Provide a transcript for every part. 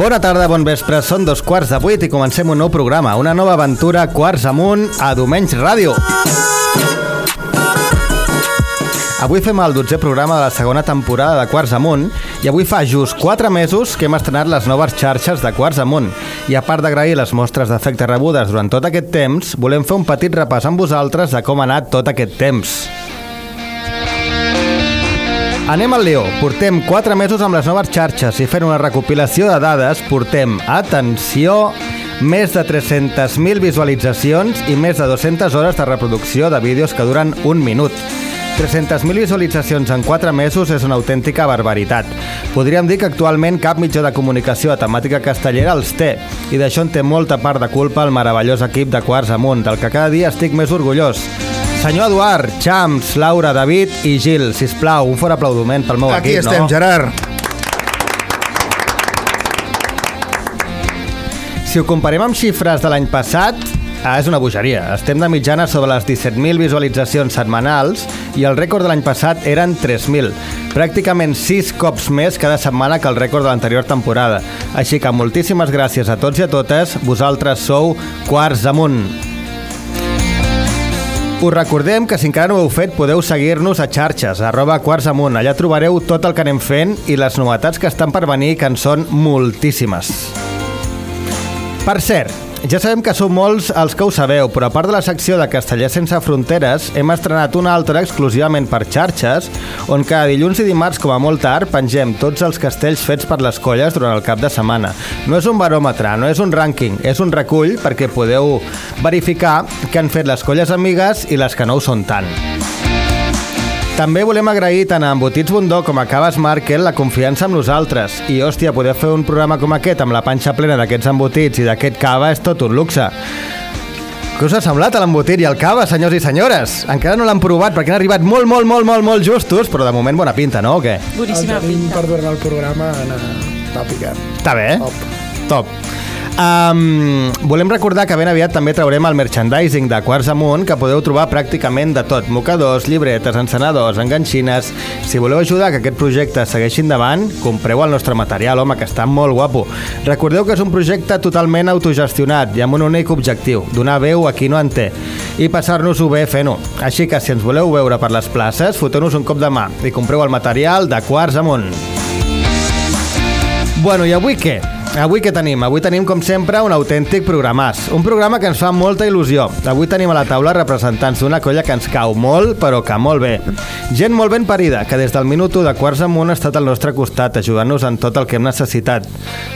Bona tarda, bon vespre, són dos quarts de vuit i comencem un nou programa, una nova aventura quarts amunt a Domenys Ràdio. Avui fem el 12è programa de la segona temporada de Quarts Amunt i avui fa just 4 mesos que hem estrenat les noves xarxes de Quarts Amunt. I a part d'agrair les mostres d'efecte rebudes durant tot aquest temps, volem fer un petit repàs amb vosaltres de com ha anat tot aquest temps. Anem al Lió. Portem 4 mesos amb les noves xarxes i fent una recopilació de dades portem, atenció, més de 300.000 visualitzacions i més de 200 hores de reproducció de vídeos que duren un minut. 300.000 visualitzacions en 4 mesos és una autèntica barbaritat. Podríem dir que actualment cap mitjà de comunicació a temàtica castellera els té, i d'això en té molta part de culpa el meravellós equip de Quarts Amunt, del que cada dia estic més orgullós. Senyor Eduard, Champs, Laura, David i Gil, si plau, un fort aplaudiment pel meu Aquí equip, estem, no? Gerard. Si ho comparem amb xifres de l'any passat, ah, és una bogeria. Estem de mitjana sobre les 17.000 visualitzacions setmanals i el rècord de l'any passat eren 3.000. Pràcticament 6 cops més cada setmana que el rècord de l'anterior temporada. Així que moltíssimes gràcies a tots i a totes. Vosaltres sou quarts amunt. Us recordem que si encara no ho heu fet podeu seguir-nos a xarxes, arroba quarts amunt. Allà trobareu tot el que anem fent i les novetats que estan per venir, que en són moltíssimes. Per cert, ja sabem que sou molts els que ho sabeu, però a part de la secció de Castellà sense fronteres, hem estrenat una altra exclusivament per xarxes, on cada dilluns i dimarts, com a molt tard, pengem tots els castells fets per les colles durant el cap de setmana. No és un baròmetre, no és un rànquing, és un recull perquè podeu verificar què han fet les colles amigues i les que no ho són tant. També volem agrair tant a Embotits Bundó com a Caves Markel la confiança amb nosaltres. I, hòstia, poder fer un programa com aquest amb la panxa plena d'aquests embotits i d'aquest cava és tot un luxe. Què us ha semblat a l'embotit i el cava, senyors i senyores? Encara no l'han provat perquè han arribat molt, molt, molt, molt, molt justos, però de moment bona pinta, no? O què? Boníssima el pinta. per tornar al programa anar tòpica. Està bé, eh? Top. Top. Um, volem recordar que ben aviat també traurem el merchandising de Quarts Amunt, que podeu trobar pràcticament de tot. Mocadors, llibretes, encenedors, enganxines... Si voleu ajudar que aquest projecte segueixi endavant, compreu el nostre material, home, que està molt guapo. Recordeu que és un projecte totalment autogestionat i amb un únic objectiu, donar veu a qui no en té i passar-nos-ho bé fent-ho. Així que si ens voleu veure per les places, foteu-nos un cop de mà i compreu el material de Quarts Amunt. Bueno, i avui què? Avui què tenim? Avui tenim, com sempre, un autèntic programàs. Un programa que ens fa molta il·lusió. Avui tenim a la taula representants d'una colla que ens cau molt, però que molt bé. Gent molt ben parida, que des del minut 1 de quarts amunt ha estat al nostre costat, ajudant-nos en tot el que hem necessitat.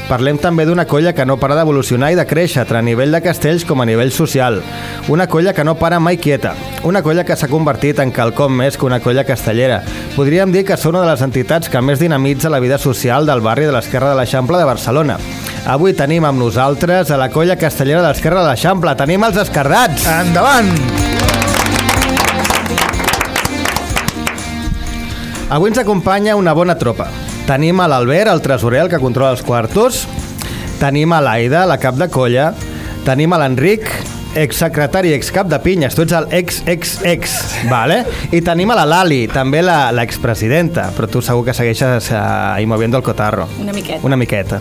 Parlem també d'una colla que no para d'evolucionar i de créixer, tant a nivell de castells com a nivell social. Una colla que no para mai quieta. Una colla que s'ha convertit en quelcom més que una colla castellera. Podríem dir que són una de les entitats que més dinamitza la vida social del barri de l'Esquerra de l'Eixample de Barcelona. Avui tenim amb nosaltres a la colla castellera de l'Esquerra de l'Eixample. Tenim els escardats. Endavant! Avui ens acompanya una bona tropa. Tenim a l'Albert, el tresorer, el que controla els quartos. Tenim a l'Aida, la cap de colla. Tenim a l'Enric, exsecretari i excap de pinyes. Tu ets el ex-ex-ex, vale? I tenim a la Lali, també la- l'expresidenta, però tu segur que segueixes eh, ahí moviendo el cotarro. Una miqueta. Una miqueta.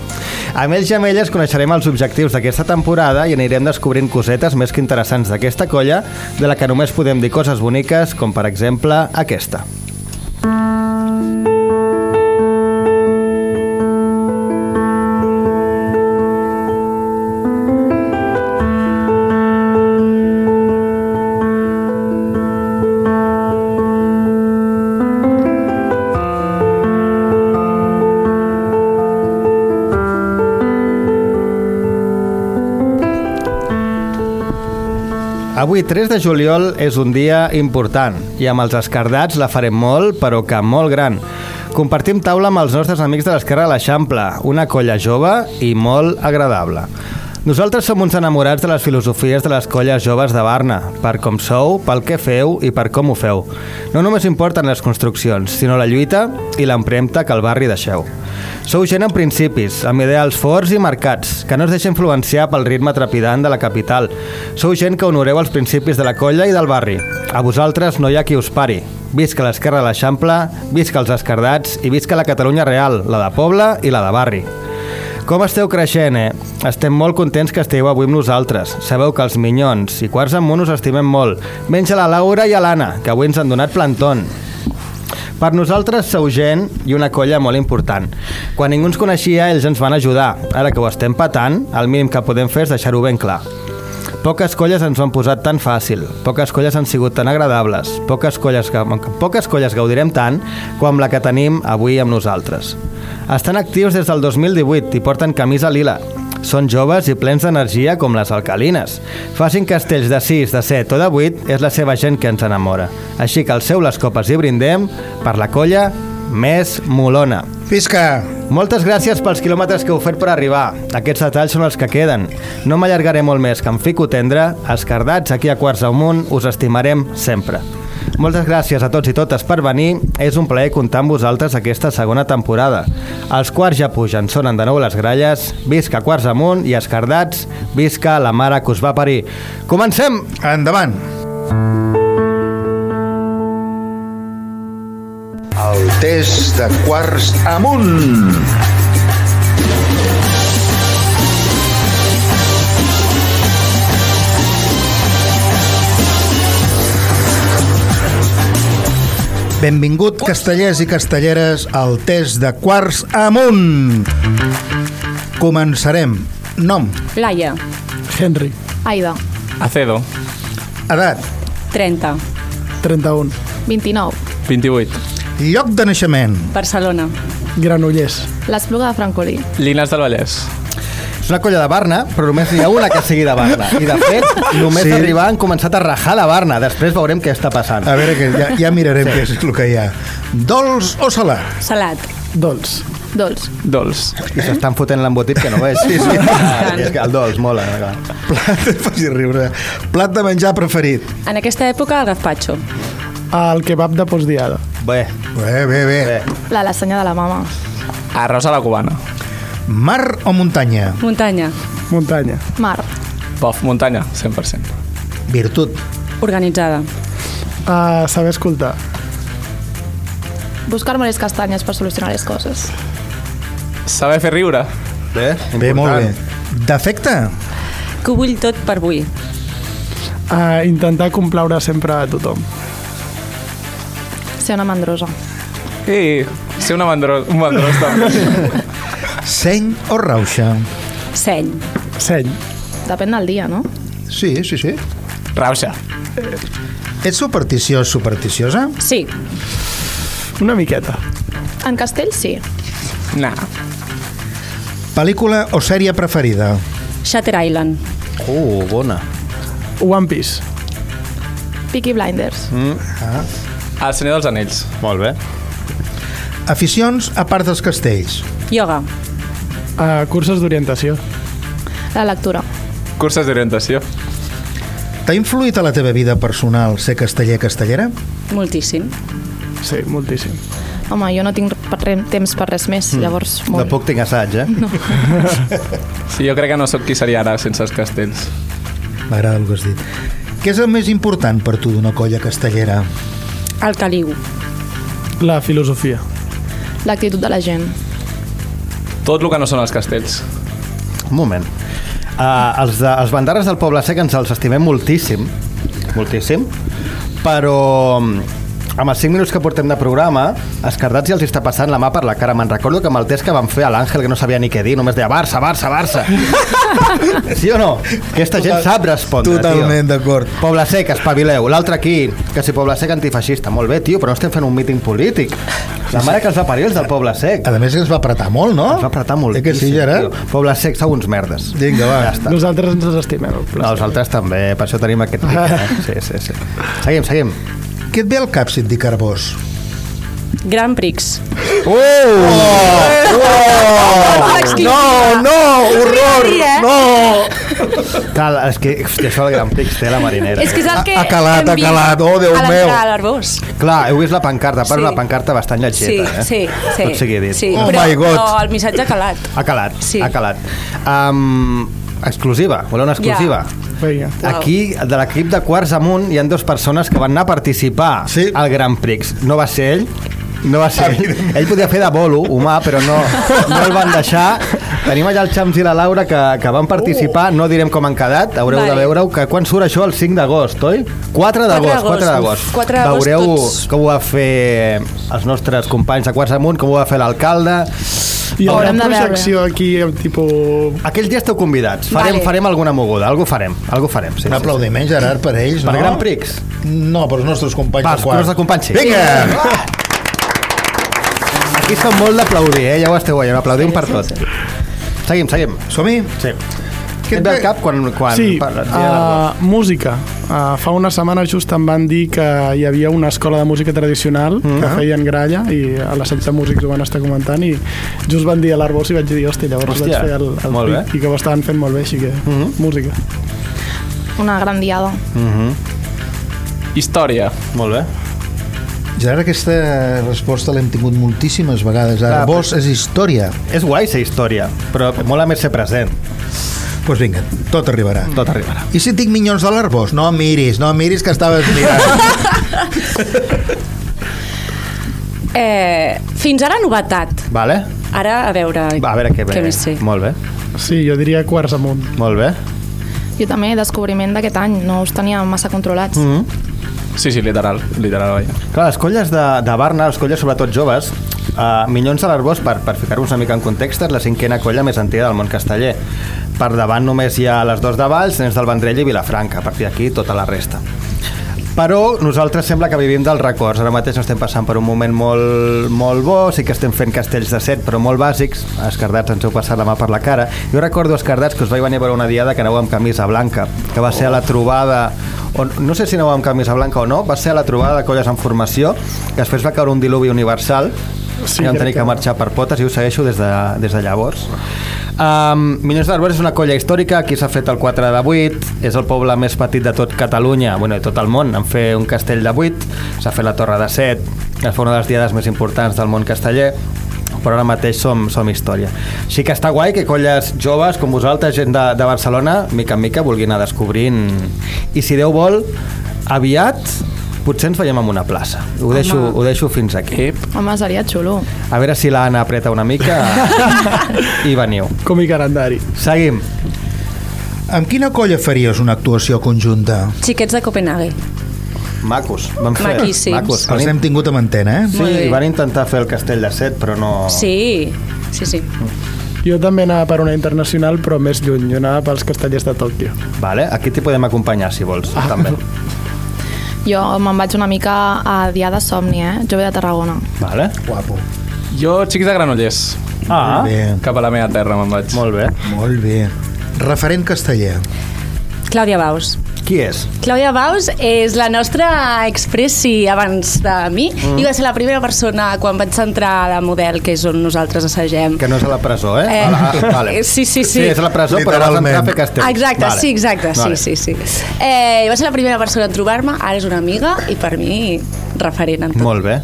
Amb ells i amb elles coneixerem els objectius d'aquesta temporada i anirem descobrint cosetes més que interessants d'aquesta colla, de la que només podem dir coses boniques, com per exemple aquesta. Avui, 3 de juliol, és un dia important i amb els escardats la farem molt, però que molt gran. Compartim taula amb els nostres amics de l'Esquerra de l'Eixample, una colla jove i molt agradable. Nosaltres som uns enamorats de les filosofies de les colles joves de Barna, per com sou, pel que feu i per com ho feu. No només importen les construccions, sinó la lluita i l'empremta que al barri deixeu. Sou gent amb principis, amb ideals forts i marcats, que no es deixa influenciar pel ritme trepidant de la capital. Sou gent que honoreu els principis de la colla i del barri. A vosaltres no hi ha qui us pari. Visca l'esquerra de l'Eixample, visca els escardats i visca la Catalunya real, la de poble i la de barri. Com esteu creixent, eh? Estem molt contents que estigueu avui amb nosaltres. Sabeu que els minyons i quarts amunt us estimem molt. Menys a la Laura i a l'Anna, que avui ens han donat plantón. Per nosaltres sou gent i una colla molt important. Quan ningú ens coneixia, ells ens van ajudar. Ara que ho estem patant, el mínim que podem fer és deixar-ho ben clar. Poques colles ens han posat tan fàcil, poques colles han sigut tan agradables, poques colles, que, poques colles gaudirem tant com la que tenim avui amb nosaltres. Estan actius des del 2018 i porten camisa lila. Són joves i plens d'energia com les alcalines. Facin castells de 6, de 7 o de 8 és la seva gent que ens enamora. Així que alceu les copes i brindem per la colla més molona. Visca! Moltes gràcies pels quilòmetres que heu fet per arribar. Aquests detalls són els que queden. No m'allargaré molt més, que em fico tendre. Escardats, aquí a Quarts Amunt, us estimarem sempre. Moltes gràcies a tots i totes per venir. És un plaer comptar amb vosaltres aquesta segona temporada. Els quarts ja pugen, sonen de nou les gralles. Visca Quarts Amunt i Escardats. Visca la mare que us va parir. Comencem! Endavant! El test de quarts amunt. Benvingut, castellers i castelleres, al test de quarts amunt. Començarem. Nom, Laia, Henry, Aida, Acedo, edat, 30, 31, 29, 28. lloc de naixement, Barcelona, Granollers, l'Espluga de Francolí, Lines del Vallès. És una colla de Barna, però només n'hi ha una que sigui de Barna. I, de fet, només Sí. sí. arribar han començat a rajar de Barna. Després veurem què està passant. a veure, que ja, ja mirarem què és el que hi ha. Dolç o salat? Salat, Dolç, dolç, Dols. I s'estan fotent l'embotit que no veig. Sí, sí. Ah, és que el dolç mola. clar. Plat, faci riure. Plat de menjar preferit. en aquesta època el gazpacho, el kebab de postdiada, Bé, Bé, bé, bé. bé. la lasanya de la mama, Arròs a la cubana. Mar o muntanya? muntanya, muntanya, mar, Pof, muntanya, 100%. Virtut. organitzada, uh, saber escoltar, buscar-me les castanyes per solucionar les coses. Saber fer riure. Bé, Bé, molt bé. Defecte? que ho vull tot per avui, uh, intentar complaure sempre a tothom, Ser una mandrosa. I ser una mandrós, un mandrós també. Seny o rauxa? seny, seny, Depèn del dia, no? Sí, sí, sí. Rauxa. Ets supersticiós, supersticiosa? sí, una miqueta, En castell, sí. Nah. Pel·lícula o sèrie preferida? Shutter Island, Uh, bona. One Piece, Peaky Blinders. El senyor dels anells. Molt bé. Aficions a part dels castells? yoga, uh, curses d'orientació, La lectura. Curses d'orientació. T'ha influït a la teva vida personal ser casteller-castellera? moltíssim, sí, moltíssim. Home, jo no tinc per re, temps per res més, llavors De molt. poc tinc assaig, eh? No. Sí, jo crec que no sóc qui seria ara sense els castells. M'agrada el que has dit. Què és el més important per tu d'una colla castellera? el caliu, La filosofia, L'actitud de la gent. Tot el que no són els castells. Un moment. Uh, els, de, els bandarres del Poble Sec ens els estimem moltíssim, moltíssim, però amb els 5 minuts que portem de programa, Escardats ja els està passant la mà per la cara. Me'n recordo que amb el test que van fer a l'Àngel, que no sabia ni què dir, només deia Barça, Barça, Barça. sí o no? Aquesta gent sap respondre, Totalment d'acord. Poble Sec, espavileu. L'altre aquí, que si Poble Sec antifeixista. Molt bé, tio, però no estem fent un míting polític. La mare que els va parir els del Poble Sec. A més, ens va apretar molt, no? Ens va apretar molt. Eh que sí, Gerard? Poble Sec, sou uns merdes. Vinga, va. Ja està. nosaltres ens estimem. No, nosaltres també, per això tenim aquest pic, eh? Sí, sí, sí. Seguim, seguim. Què et ve al cap si et dic Carbós? Grand Prix, No, no, horror, no! Cal, és que, hòstia, això del Gran Prix té la marinera. és que és el que Ha calat, hem ha vist calat, oh, Déu a meu. de l'Arbós. Clar, heu vist la pancarta, però Sí. una pancarta bastant Sí, lletgeta, eh? sí, sí. Tot sigui dit. Sí, Oh però, my God. però el missatge ha calat. Ha calat, Sí. ha calat. Um, exclusiva, voleu una exclusiva? Uau. Aquí, de l'equip de Quarts Amunt, hi han dues persones que van anar a participar Sí. al Gran Prix. No va ser ell, No va ser. Ell podia fer de bolo, humà, però no, no el van deixar. Tenim allà el Xams i la Laura que, que van participar, no direm com han quedat, haureu Vale. de veure-ho, que quan surt això el 5 d'agost, oi? 4 d'agost, 4 d'agost. 4 d'agost Veureu tots. com ho va fer els nostres companys de Quarts Amunt, com ho va fer l'alcalde. I haurà Haurem de veure. projecció aquí, tipus... Aquell dia esteu convidats, farem, Vale. farem alguna moguda, algú farem, algú farem. Sí, Un sí, sí. aplaudiment, Gerard, per ells, Per no? Gran Prix. No, per els nostres companys Va, de els quart. nostres companys, sí. Vinga! Aquí som molt d'aplaudir, eh? ja ho esteu veient, aplaudim per tot. Seguim, seguim. Som-hi? Sí. Què et ve al cap quan... quan Sí, parles uh, música. Uh, fa una setmana just em van dir que hi havia una escola de música tradicional Mhm. que feien gralla i a la secta músics ho van estar comentant i just van dir a l'Arbós i vaig dir, hòstia, llavors Hòstia, vaig fer el, el molt pic bé. i que ho estaven fent molt bé, així que Mhm. música. Una gran diada. Mhm. Història. Molt bé. Gerard, aquesta resposta l'hem tingut moltíssimes vegades. Ara, Clar, vos és història. És guai ser història, però mola més ser present. Doncs pues vinga, tot arribarà. Tot arribarà. I si tinc minyons de l'Arbós? No em miris, no em miris que estaves mirant. Eh, fins ara novetat. Vale? Ara, a veure, Va, a veure què ve. què més sé. Molt bé, Sí, jo diria quarts amunt. molt bé. Jo també, descobriment d'aquest any, no us tenia massa controlats. Mm Mm. -hmm. Sí, sí, literal, literal, vaja. Clar, les colles de, de Barna, les colles sobretot joves, uh, Minyons de l'Arbós, per, per ficar-vos una mica en context, és la cinquena colla més antiga del món casteller. Per davant només hi ha les dos de Valls, Nens del Vendrell i Vilafranca. A partir d'aquí, tota la resta. Però nosaltres sembla que vivim dels records. Ara mateix no estem passant per un moment molt, molt bo, sí que estem fent castells de set, però molt bàsics. Escardats ens heu passat la mà per la cara. Jo recordo Escardats que us vaig venir veure una diada que aneu amb camisa blanca, que va ser a la trobada o, no sé si aneu amb camisa blanca o no, va ser a la trobada de colles en formació, que després va caure un diluvi universal, Sí, vam tenir que marxar per potes i ho segueixo des de, des de llavors. Um, Minyons d'Arbós és una colla històrica, aquí s'ha fet el 4 de 8, és el poble més petit de tot Catalunya, bueno, de tot el món, en fer un castell de 8, s'ha fet la Torre de 7, es fa una de les diades més importants del món casteller, però ara mateix som, som història. Sí que està guai que colles joves com vosaltres, gent de, de Barcelona, mica en mica vulguin anar descobrint. I si Déu vol, aviat potser ens veiem en una plaça. Ho deixo, ho deixo fins aquí. Ep. Home, seria xulo. A veure si l'Anna apreta una mica i veniu. Com i calendari. Seguim. amb quina colla faries una actuació conjunta? Xiquets de Copenhague. Macos. Van fer. Maquíssims. Macos. Els hem tingut amb antena, eh? Sí, van intentar fer el castell de set, però no... Sí, sí, sí. Jo també anava per una internacional, però més lluny. Jo anava pels castellers de Tòquio. Vale, aquí t'hi podem acompanyar, si vols, Ah. també. Jo me'n vaig una mica a Diada Somni, eh? Jo ve de Tarragona. Vale. Guapo. Jo, xics de Granollers. Ah, bé, Cap a la meva terra me'n vaig. molt bé. molt bé. Referent casteller. Clàudia Baus. Qui és? Clàudia Baus és la nostra expressi abans de mi mm. i va ser la primera persona quan vaig entrar a la model, que és on nosaltres assagem. Que no és a la presó, eh? Eh, A la, ah, vale. sí, sí, sí. Sí, és a la presó, però vas entrar a fer castell. Exacte, Vale. sí, exacte, Vale. sí, sí, sí. Eh, va ser la primera persona en trobar-me, ara és una amiga i per mi referent en tot. Molt bé.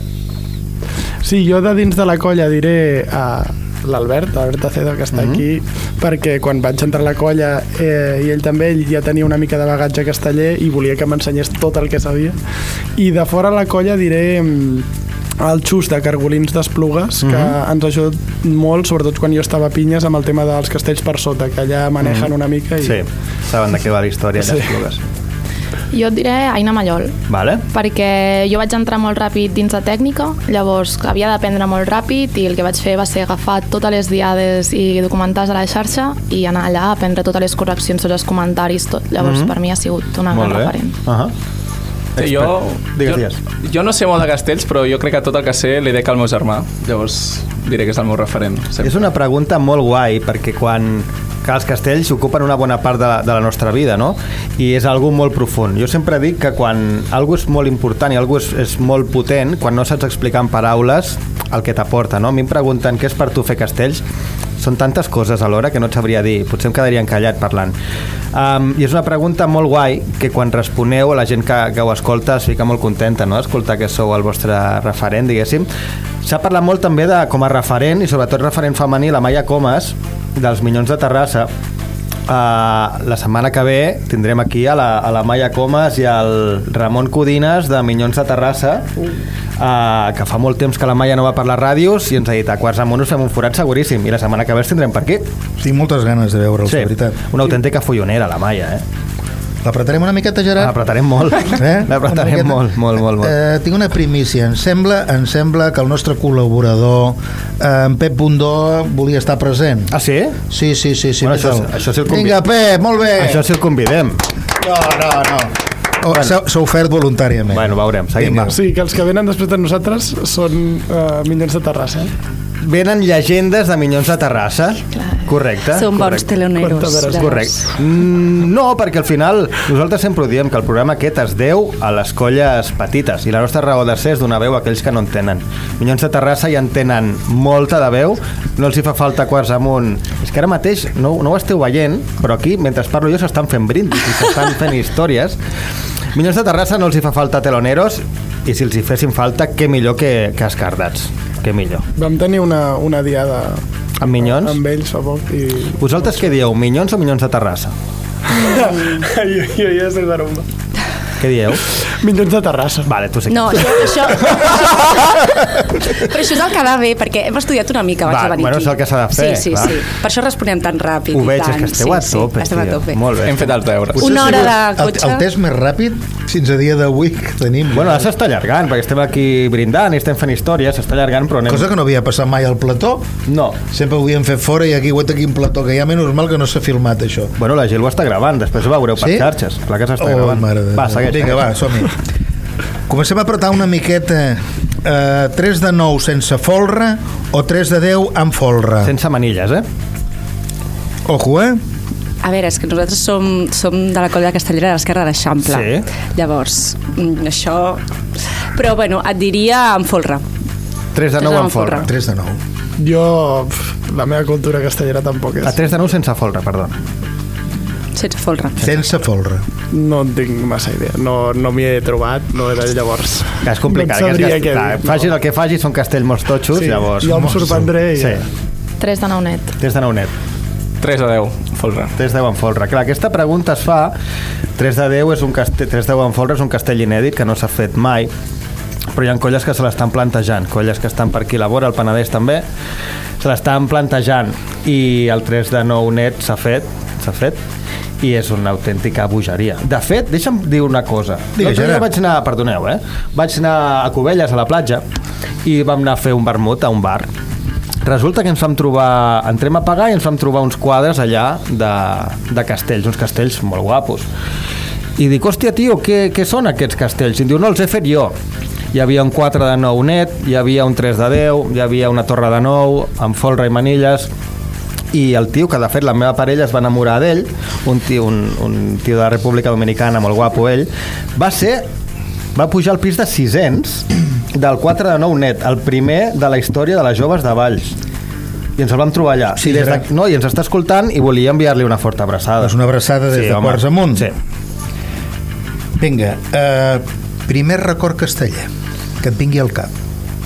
Sí, jo de dins de la colla diré a l'Albert, l'Albert Acedo, que està aquí, perquè quan vaig entrar a la colla eh, i ell també, ell ja tenia una mica de bagatge casteller i volia que m'ensenyés tot el que sabia. I de fora la colla diré mm, el xus de Cargolins d'Esplugues, que ens ha ajudat molt, sobretot quan jo estava a Pinyes, amb el tema dels castells per sota, que allà manejen una mica. I... Sí, saben de què va la història, Sí. sí. Jo et diré Aina Mallol, Vale? perquè jo vaig entrar molt ràpid dins de tècnica, llavors havia d'aprendre molt ràpid i el que vaig fer va ser agafar totes les diades i documentals a la xarxa i anar allà a aprendre totes les correccions, tots els comentaris, tot. Llavors, per mi ha sigut una Molt gran bé. referent. Uh -huh. Sí, jo, Digues, jo, digues. jo no sé molt de castells, però jo crec que tot el que sé li dec al meu germà. Llavors diré que és el meu referent. Sempre. És una pregunta molt guai, perquè quan que els castells ocupen una bona part de la, de la nostra vida, no? I és algo molt profund. Jo sempre dic que quan algo és molt important i algo és, és molt potent, quan no saps explicar en paraules el que t'aporta, no? A mi em pregunten què és per tu fer castells, són tantes coses alhora que no et sabria dir, potser em quedaria encallat parlant. Um, I és una pregunta molt guai que quan responeu a la gent que, que ho escolta es fica molt contenta, no?, escoltar que sou el vostre referent, diguéssim. S'ha parlat molt també de com a referent, i sobretot referent femení, la Maia Comas, dels Minyons de Terrassa, Uh, la setmana que ve tindrem aquí a la, a la Maia Comas i al Ramon Codines de Minyons de Terrassa uh, que fa molt temps que la Maia no va per les ràdios i ens ha dit a quarts amunt us fem un forat seguríssim i la setmana que ve els tindrem per aquí Tinc moltes ganes de veure'ls, sí. de veritat. una autèntica follonera la Maia eh? L'apretarem una miqueta, Gerard? L'apretarem molt Eh? l'apretarem molt, molt, molt, molt. Eh, tinc una primícia. Em sembla, em sembla que el nostre col·laborador, eh, en Pep Bundó, volia estar present. Ah, sí? Sí, sí, sí. sí Bueno, això- això sí el convi- Vinga, Pep, molt bé. Això sí el convidem. No, no, no. Oh, s'ha- S'ha ofert voluntàriament. Bueno, veurem, seguim. Vinga. va. Sí, que els que venen després de nosaltres són uh, Minyons de Terrassa. Eh? Venen llegendes de Minyons de Terrassa. Correcte. Són bons correcte. teloneros. Correcte. Mm, no, perquè al final nosaltres sempre ho diem que el programa aquest es deu a les colles petites i la nostra raó de ser és donar veu a aquells que no en tenen. Minyons de Terrassa ja en tenen molta de veu, no els hi fa falta quarts amunt. És que ara mateix no, no ho esteu veient, però aquí, mentre parlo jo, s'estan fent brindis i s'estan fent històries. Minyons de Terrassa no els hi fa falta teloneros i si els hi fessin falta, què millor que, que escardats. Què millor. Vam tenir una, una diada Amb Minyons? amb ells fa poc i... Vosaltres què dieu, Minyons o Minyons de Terrassa? jo, jo ja sé rumba. Què dieu? Minyons de Terrassa. Vale, tu sí. No, això, això... Però això és el que ha de bé, perquè hem estudiat una mica abans Va, de venir bueno, aquí. és el que s'ha de fer, Sí, sí, clar. sí. Per això responem tan ràpid Ho i veig, tant. és que esteu sí, a tope, sí, estem a tio. tope. Molt bé. Hem fet els deures. Potser Una ha hora sigut de el, cotxe. el test més ràpid fins a dia d'avui que tenim. Bueno, ara s'està allargant, perquè estem aquí brindant i estem fent històries, s'està allargant, però anem... Cosa que no havia passat mai al plató. No. Sempre ho havíem fet fora i aquí ho he aquí un plató, que ja menys mal que no s'ha filmat això. Bueno, la Gil ho està gravant, després ho veureu per Sí? xarxes. Clar que s'està Oh, gravant. mare de va, Déu. segueix. Vinga, va, som-hi. Comencem a apretar una miqueta. Uh, 3 de 9 sense folre o 3 de 10 amb folre? Sense manilles, eh? Ojo, eh? A veure, és que nosaltres som, som de la colla castellera de l'esquerra de l'Eixample. Sí. Llavors, mm, això... Però, bueno, et diria amb folre. 3 de 9 amb folre. 3 de 9. Jo, pf, la meva cultura castellera tampoc és. A 3 de 9 sense folre, perdó. Sense folre. Sense folre. No en tinc massa idea. No, no m'hi he trobat, no era llavors. Que és complicat. No que és sabria que, clar, dir, facis no. el que facis, són castells molt totxos, Sí, llavors... jo em sorprendré i Sí, ja. 3 de 9 net. 3 de 9 net. 3 a 10, folre. 3 10 en folre. Clar, aquesta pregunta es fa 3 de 10 és un castell, 3 10 en folre és un castell inèdit que no s'ha fet mai però hi ha colles que se l'estan plantejant colles que estan per aquí a la vora, el Penedès també se l'estan plantejant i el 3 de 9 net s'ha fet s'ha fet i és una autèntica bogeria. De fet, deixa'm dir una cosa. Digues, L'altre vaig anar, perdoneu, eh? Vaig anar a Cubelles, a la platja, i vam anar a fer un vermut a un bar. Resulta que ens vam trobar... Entrem a pagar i ens vam trobar uns quadres allà de, de castells, uns castells molt guapos. I dic, hòstia, tio, què, què són aquests castells? I diu, no, els he fet jo. Hi havia un 4 de 9 net, hi havia un 3 de 10, hi havia una torre de 9, amb folre i manilles, i el tio, que de fet la meva parella es va enamorar d'ell, un tio, un, un tio de la República Dominicana, molt guapo ell, va ser va pujar al pis de 600 del 4 de 9 net, el primer de la història de les joves de Valls i ens el vam trobar allà Sí, I, des de, no, i ens està escoltant i volia enviar-li una forta abraçada És una abraçada des de home. quarts amunt. sí. Vinga, uh, primer record casteller que et vingui al cap.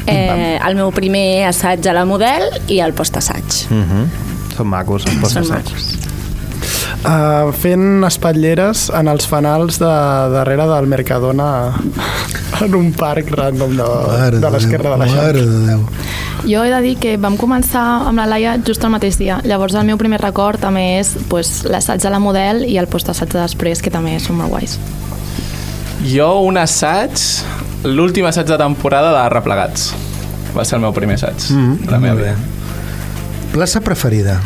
Eh, el meu primer assaig a la model i el postassaig. Mm -hmm. Són macos els Són macos. Uh, fent espatlleres en els fanals de darrere del Mercadona en un parc random de, de l'esquerra de de Déu. Jo he de dir que vam començar amb la Laia just el mateix dia. Llavors el meu primer record també és pues, l'assaig de la model i el postassaig de després, que també són molt guais. Jo un assaig, l'últim assaig de temporada de Replegats. Va ser el meu primer assaig. Mm -hmm. la meva Molt bé. vida. Plaça preferida?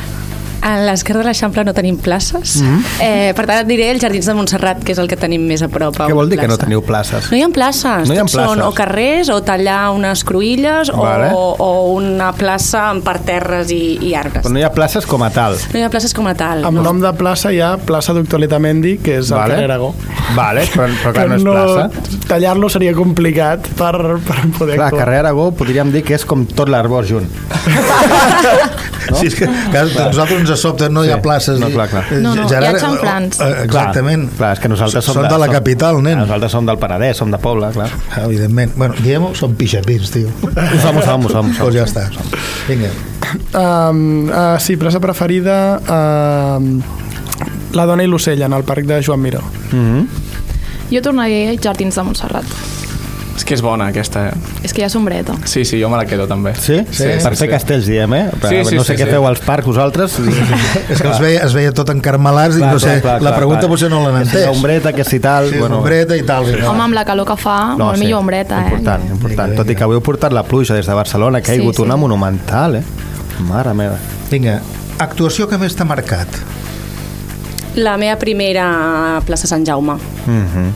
A l'esquerra de l'Eixample no tenim places. Mm -hmm. eh, per tant, et diré els Jardins de Montserrat, que és el que tenim més a prop. a Què vol dir que no teniu places? No hi ha places. No hi ha Tots Són places. o carrers, o tallar unes cruïlles, Vale. o, o una plaça amb parterres i, i arbres. Però no hi ha places com a tal No hi ha places com a tal. Amb nom de plaça hi ha plaça Doctor Letamendi, que és al Vale. carrer Aragó. Vale, però, però clar, no és plaça Tallar-lo seria complicat per, per poder Clar, actuar. carrer Aragó podríem dir que és com tot l'arbor junt. No? Sí, és que clar, a nosaltres ens sobta, no hi ha places. No, clar, clar. Eh, No, no, hi ha Gerard, xamfrans. eh, Exactament. Clar, clar, és que nosaltres som, Són de, la capital, nen. Nosaltres som del Penedès, som de poble, clar. Evidentment. Bueno, diguem-ho, són pixapins, tio. Ho som, ho som, ho som. som. Doncs ja està. Vinga. Um, uh, sí, plaça preferida... Um, La dona i l'ocell, en el parc de Joan Miró. Jo tornaria a Jardins de Montserrat. És que és bona, aquesta, eh? És que hi ha sombreta. Sí, sí, jo me la quedo també. Sí? Sí, per sí, fer sí. castells, diem, eh? Però Sí, sí, no sé sí, què sí. feu als parcs vosaltres. És que es veia, es veia tot encarmelats i no sé, la pregunta potser no l'han Que si entès. l'ombreta, que si tal... Sí, ombreta i tal. vinga. Home, amb la calor que fa, No, molt sí, millor ombreta, eh? Important, important. Tot i que avui heu portat la pluja des de Barcelona, que ha Sí, caigut sí. una monumental, eh? Mare meva. Vinga, actuació que més t'ha marcat. La meva primera a plaça Sant Jaume. Mhm.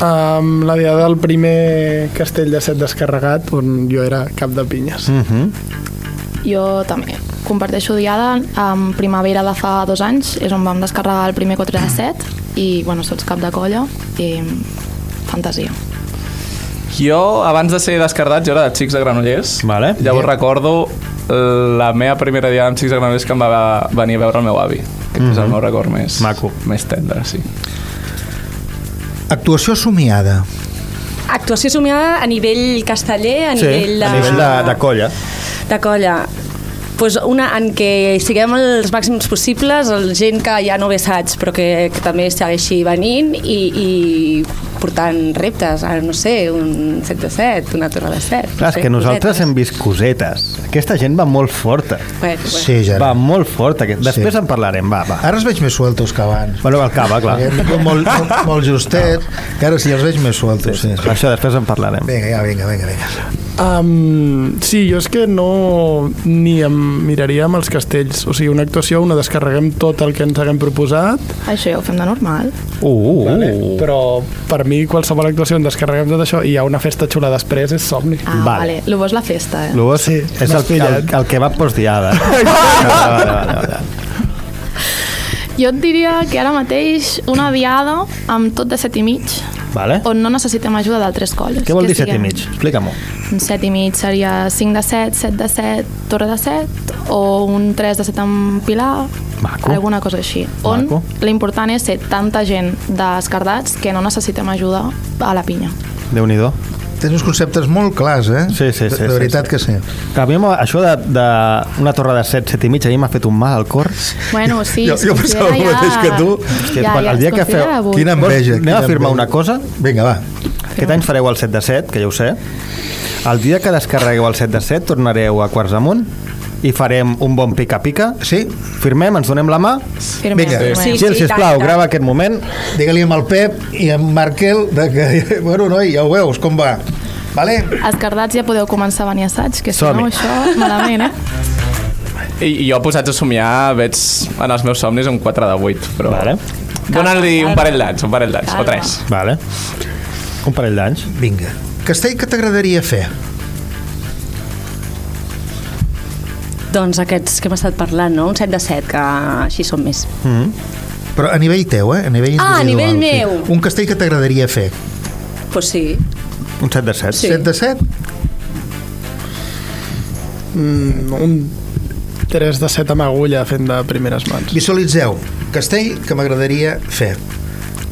Um, la diada del primer castell de set descarregat, on jo era cap de pinyes. Mhm. Jo també. Comparteixo diada amb primavera de fa dos anys, és on vam descarregar el primer 4 de 7 i, bueno, sots cap de colla i fantasia. Jo, abans de ser descardat, jo era de Xics de Granollers. Vale. Llavors recordo la meva primera diada amb Xics de Granollers que em va venir a veure el meu avi. Aquest és el meu record més, Maco. més tendre, sí. Actuació somiada. Actuació somiada a nivell casteller, a Sí, nivell de... a nivell de, de colla. de colla pues una en què siguem els màxims possibles, el gent que ja no ve assaig però que, que també segueixi venint i, i portant reptes, ara no sé, un 7 de 7, una torre de 7. Clar, és que nosaltres hem vist cosetes. Aquesta gent va molt forta. Bueno, bueno. Sí, ja. Va molt forta. aquest- Després en parlarem, va, va. Ara els veig més sueltos que abans. Bueno, el cava, clar. Perquè vingut molt, molt, molt justet, que ara sí els veig més sueltos. Sí, sí. Això després en parlarem. Vinga, ja, vinga, vinga, vinga. Um, sí, jo és que no ni em miraria amb els castells. O sigui, una actuació on descarreguem tot el que ens haguem proposat, Això ja ho fem de normal. Uh, uh, vale? uh. però per mi qualsevol actuació on descarreguem tot això i hi ha una festa xula després és somni. Ah, Vale. vale. Lo bo és la festa, eh? Lo bo Sí, és el, el, el que va postdiada. vale, vale, vale, vale. Jo et diria que ara mateix una diada amb tot de set i mig, vale. on no necessitem ajuda d'altres colles. Què vol dir set i siguem- mig? Explica-m'ho. Un set i mig seria 5 de 7, 7 de 7, torre de 7, o un 3 de 7 amb pilar, Maco. alguna cosa així. On l'important és ser tanta gent d'escardats que no necessitem ajuda a la pinya. Déu-n'hi-do. Tens uns conceptes molt clars, eh? Sí, sí, sí, De, de sí, veritat sí. que sí. Que a mi m'ha- això de, de una torre de 7, 7 i mig, a mi m'ha fet un mal al cor. Bueno, sí, Jo- jo pensava el mateix que tu. Hòstia, quan- el dia que feu- avui. Quina enveja. Anem a firmar enveja. una cosa? Vinga, va. Aquest any fareu el 7 de 7, que ja ho sé. El dia que descarregueu el 7 de 7, tornareu a Quarts Amunt i farem un bon pica-pica. Sí? Firmem, ens donem la mà. Firmem, Vinga. Sí, Gil, sí, sisplau, tant, tant. grava aquest moment. Digue-li amb el Pep i amb Markel de que, bueno, noi, ja ho veus, com va. Vale? Escardats ja podeu començar a venir a assaig, que si no això malament, eh? I, i jo posats a somiar veig en els meus somnis un 4 de 8, però... Vale. Dóna-li un parell d'anys, un parell d'anys, o. 3. Vale. Un parell d'anys. Vinga. Castell que t'agradaria fer? Doncs aquests que hem estat parlant, no? Un 7 de 7, que així són més. Però a nivell teu, eh? A nivell Ah, a individual, nivell sí. meu. Un castell que t'agradaria fer? Pues sí. Un 7 de 7. Sí. 7 de 7? Mm, un 3 de 7 amb agulla fent de primeres mans. Visualitzeu. Castell que m'agradaria fer.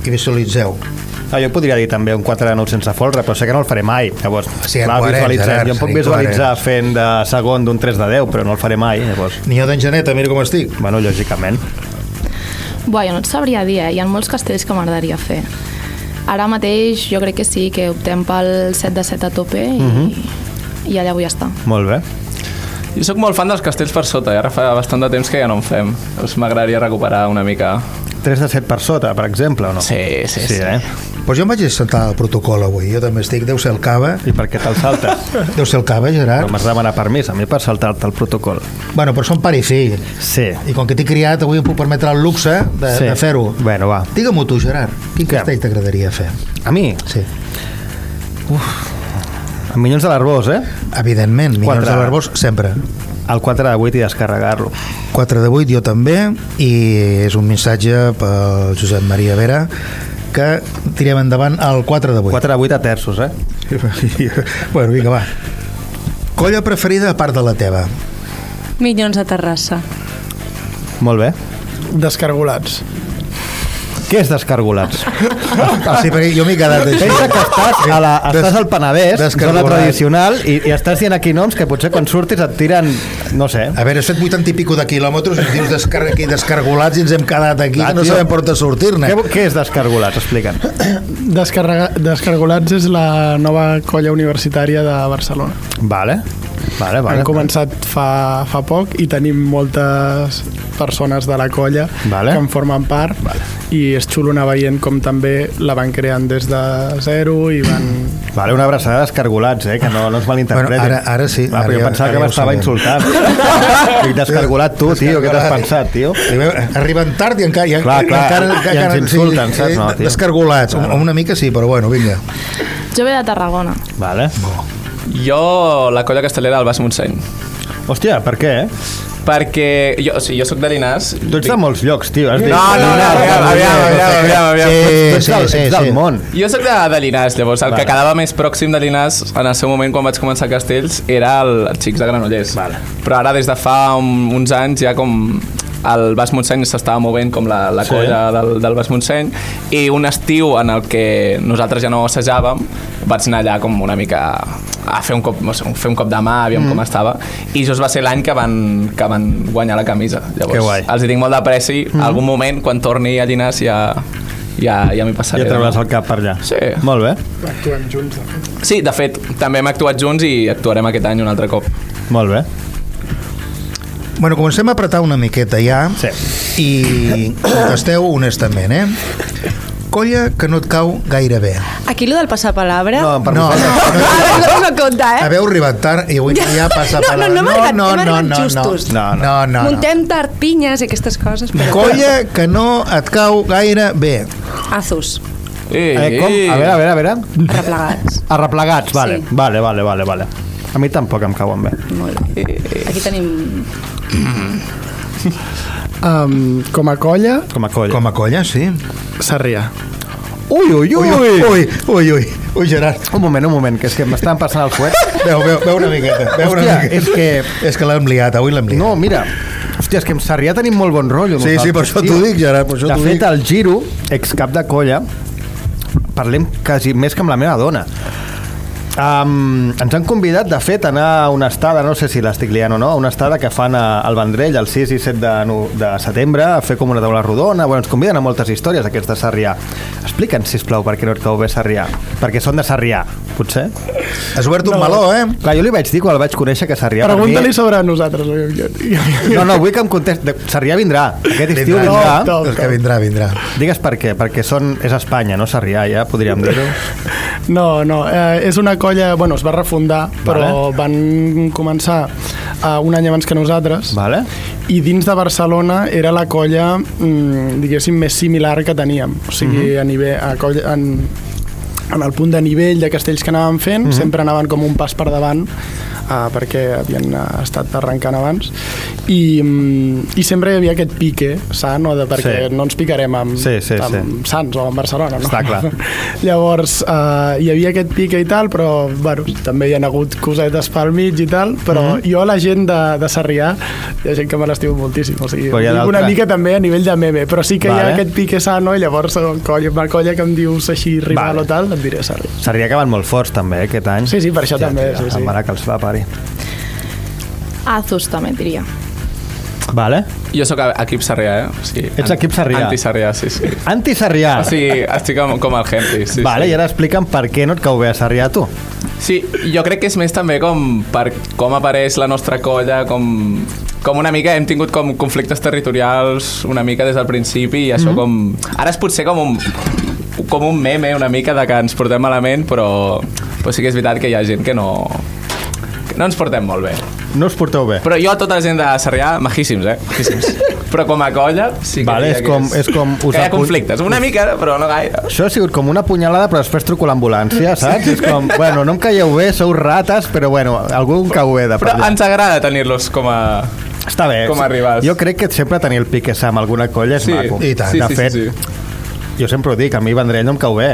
I visualitzeu. Ah, jo podria dir també un 4 de 9 sense folre, però sé que no el faré mai. Llavors, Sí, clar, incoherent, visualitzem. Gerard, jo em puc visualitzar fent de segon d'un 3 de 10, però no el faré mai. Llavors, Ni jo d'engeneta, mira com estic. bueno, lògicament. Buah, jo no et sabria dir, eh? Hi ha molts castells que m'agradaria fer. Ara mateix jo crec que sí, que optem pel 7 de 7 a tope i, Mhm. i allà vull estar. Molt bé. Jo sóc molt fan dels castells per sota i ara fa bastant de temps que ja no en fem. Doncs m'agradaria recuperar una mica... 3 de 7 per sota, per exemple, o no? Sí, sí, Sí, sí. eh? Doncs jo em vaig sentar al protocol avui. Jo també estic. Deu ser el cava. I per què te'l saltes? Deu ser el cava, No Gerard. m'has de demanar permís a mi per saltar-te el protocol. Bueno, però som pare i fill. Sí. I com que t'he criat, avui em puc permetre el luxe de, sí. de fer-ho. Bueno, va. Digue-m'ho tu, Gerard. Quin Què? castell t'agradaria fer? A mi, Sí. amb Minyons de l'Arbós, eh? Evidentment, Minyons Quatre. de l'Arbós sempre. El 4 de 8 i descarregar-lo. 4 de 8 jo també i és un missatge pel Josep Maria Vera que tirem endavant el 4 de 8 4 de 8 a terços, eh? bueno, vinga, va colla preferida a part de la teva Minyons de Terrassa. Molt bé. Descargolats. Què és descargolats? Ah, sí, perquè jo m'he quedat així. Pensa que estàs, a la, Des- estàs al Penedès, zona tradicional, i, i estàs dient aquí noms que potser quan surtis et tiren, no sé... A veure, 180 i pico de quilòmetres i dius descar aquí descargolats i ens hem quedat aquí, Clar, que no tio. sabem per on sortir-ne. Què, què és descargolats? Explica'n. Descarrega, Descargolats és la nova colla universitària de Barcelona. Vale. Vale, vale. Han començat fa, fa poc i tenim moltes persones de la colla Vale. que en formen part vale. i és xulo anar veient com també la van creant des de zero i van... Vale, una abraçada descargolats, eh? Que no, no es malinterpreti. Bueno, ara- ara sí, Va, ara jo pensava ara que m'estava insultant. Dic, descargolat tu, tio, què t'has pensat, tio? I Arriben tard i encara... I, Clar, clar, encara, i ens insulten, saps? No, tio. descargolats. Una, una mica sí, però bueno, vinga. Jo ve de Tarragona. Vale. Jo, la colla castellera del Bas Montseny. Hòstia, per què, eh? Perquè jo, o sigui, jo sóc de Llinars. Tu ets de molts llocs, tio. Has dit, No, no, no, aviam, aviam, aviam, aviam, aviam. Sí, del, sí, ets del sí. món. Jo sóc de, de Llinars, llavors el Vale. que quedava més pròxim de Llinars en el seu moment quan vaig començar a Castells era el, els xics de Granollers. Vale. Però ara des de fa un, uns anys ja com el Bas Montseny s'estava movent com la, la Sí. colla del, del Bas Montseny i un estiu en el que nosaltres ja no assajàvem vaig anar allà com una mica a fer un cop, no sé, fer un cop de mà, aviam mm. com estava i just va ser l'any que, van, que van guanyar la camisa llavors Que guai. els hi tinc molt d'apreci mm. algun moment quan torni a Llinars ja, ja, ja m'hi passaré Ja treuràs el cap per allà. Sí. Molt bé, Actuem junts, de fet. Sí, de fet, també hem actuat junts i actuarem aquest any un altre cop. molt bé. Bueno, comencem a apretar una miqueta ja Sí. i contesteu honestament, eh? Colla que no et cau gaire bé. Aquí lo del passapalabra... No, per No, no, Ah, no, no compta, eh? Haveu arribat tard i avui ja passa No, no, no arribat- no, no, no, no, justos. no, no, no, no. Muntem tard pinyes i aquestes coses, però... Colla que no et cau gaire bé. Azus, Ei, Eh, com? A veure, a veure, a veure. replegats. Arreplegats, vale. Sí. Vale, vale, vale, vale. A mi tampoc em cauen bé. Molt bé. Aquí tenim... Um, com a colla, Com a colla. Com a colla, sí. Sarrià. Ui, ui, ui! Ui, ui, ui, ui, ui Gerard. Un moment, un moment, que és que m'estan passant el fuet. Veu, veu, veu una miqueta. Veu una Hòstia, miqueta. és que- És que l'hem liat, avui l'hem liat. No, mira, hòstia, és que amb Sarrià tenim molt bon rotllo. Sí, sí, per això t'ho dic, Gerard, per això De fet, dic. el Giro, excap de colla, parlem quasi més que amb la meva dona. Um, ens han convidat, de fet, a anar a una estada, no sé si l'estic liant o no, a una estada que fan a- al Vendrell el 6 i 7 de, de setembre, a fer com una taula rodona, bueno, ens conviden a moltes històries aquests de Sarrià. Explica'ns, sisplau, per què no et cau bé Sarrià. Perquè són de Sarrià, potser? Has obert un meló, eh? Clar, jo li vaig dir quan el vaig conèixer que Sarrià... per mi- Pregunta-li sobre nosaltres. Jo, jo, jo. No, no, vull que em contesti. Sarrià vindrà. Aquest estiu Vindrà. vindrà. Top, És que vindrà, vindrà. Digues per què. Perquè són, és Espanya, no Sarrià, ja podríem dir-ho. No, no, eh, és una colla, bueno, es va refundar, però van començar eh, un any abans que nosaltres Vale? i dins de Barcelona era la colla, mm, diguéssim, més similar que teníem. O sigui, a nivell, a colla, en, en el punt de nivell de castells que anàvem fent, sempre anaven com un pas per davant uh, perquè havien uh, estat arrencant abans i, mm, i sempre hi havia aquest pique sa, no? de, perquè Sí. no ens picarem amb, Sí, sí, amb sí. Sants o amb Barcelona no? Està clar. llavors uh, hi havia aquest pique i tal però bueno, també hi ha hagut cosetes pel mig i tal però Mhm. jo la gent de, de Sarrià hi ha gent que me l'estimo moltíssim o sigui, hi dic una mica també a nivell de meme però sí que hi Vale. ha aquest pique sano i llavors colla, colla que em dius així rival Vale. o tal et diré Sarrià Sarrià que van molt forts, també, eh, aquest any. Sí, sí, per això també, tio, sí, sí. Mare que els va pari. Azus també, diria. Vale? Jo sóc a- equip Sarrià, eh? O sigui, Ets equip Sarrià. Anti-Sarrià, sí, sí. Anti-Sarrià. O sigui, estic com, com el Henry, sí, vale, sí. i ara explica'm per què no et cau bé a Sarrià, tu. Sí, jo crec que és més també com per com apareix la nostra colla, com, com una mica hem tingut com conflictes territorials una mica des del principi i això com... Ara és potser com un, com un meme una mica de que ens portem malament, però, però sí que és veritat que hi ha gent que no, que no ens portem molt bé. No us porteu bé. Però jo, tota la gent de Sarrià, majíssims, eh? Majíssims. Però com a colla, sí que Vale, és com- que és com us que hi ha conflictes. Una mica, però no gaire. Això ha sigut com una punyalada, però després truco a l'ambulància, saps? És com, bueno, no em caieu bé, sou rates, però bueno, algú em cau bé de per Però allà. ens agrada tenir-los com a... Està bé. com a rivals. Jo crec que sempre tenir el pique sa amb alguna colla és Sí, maco. i tant. Sí, de sí, fet, sí, sí. Jo sempre ho dic, a mi Vendrell no em cau bé.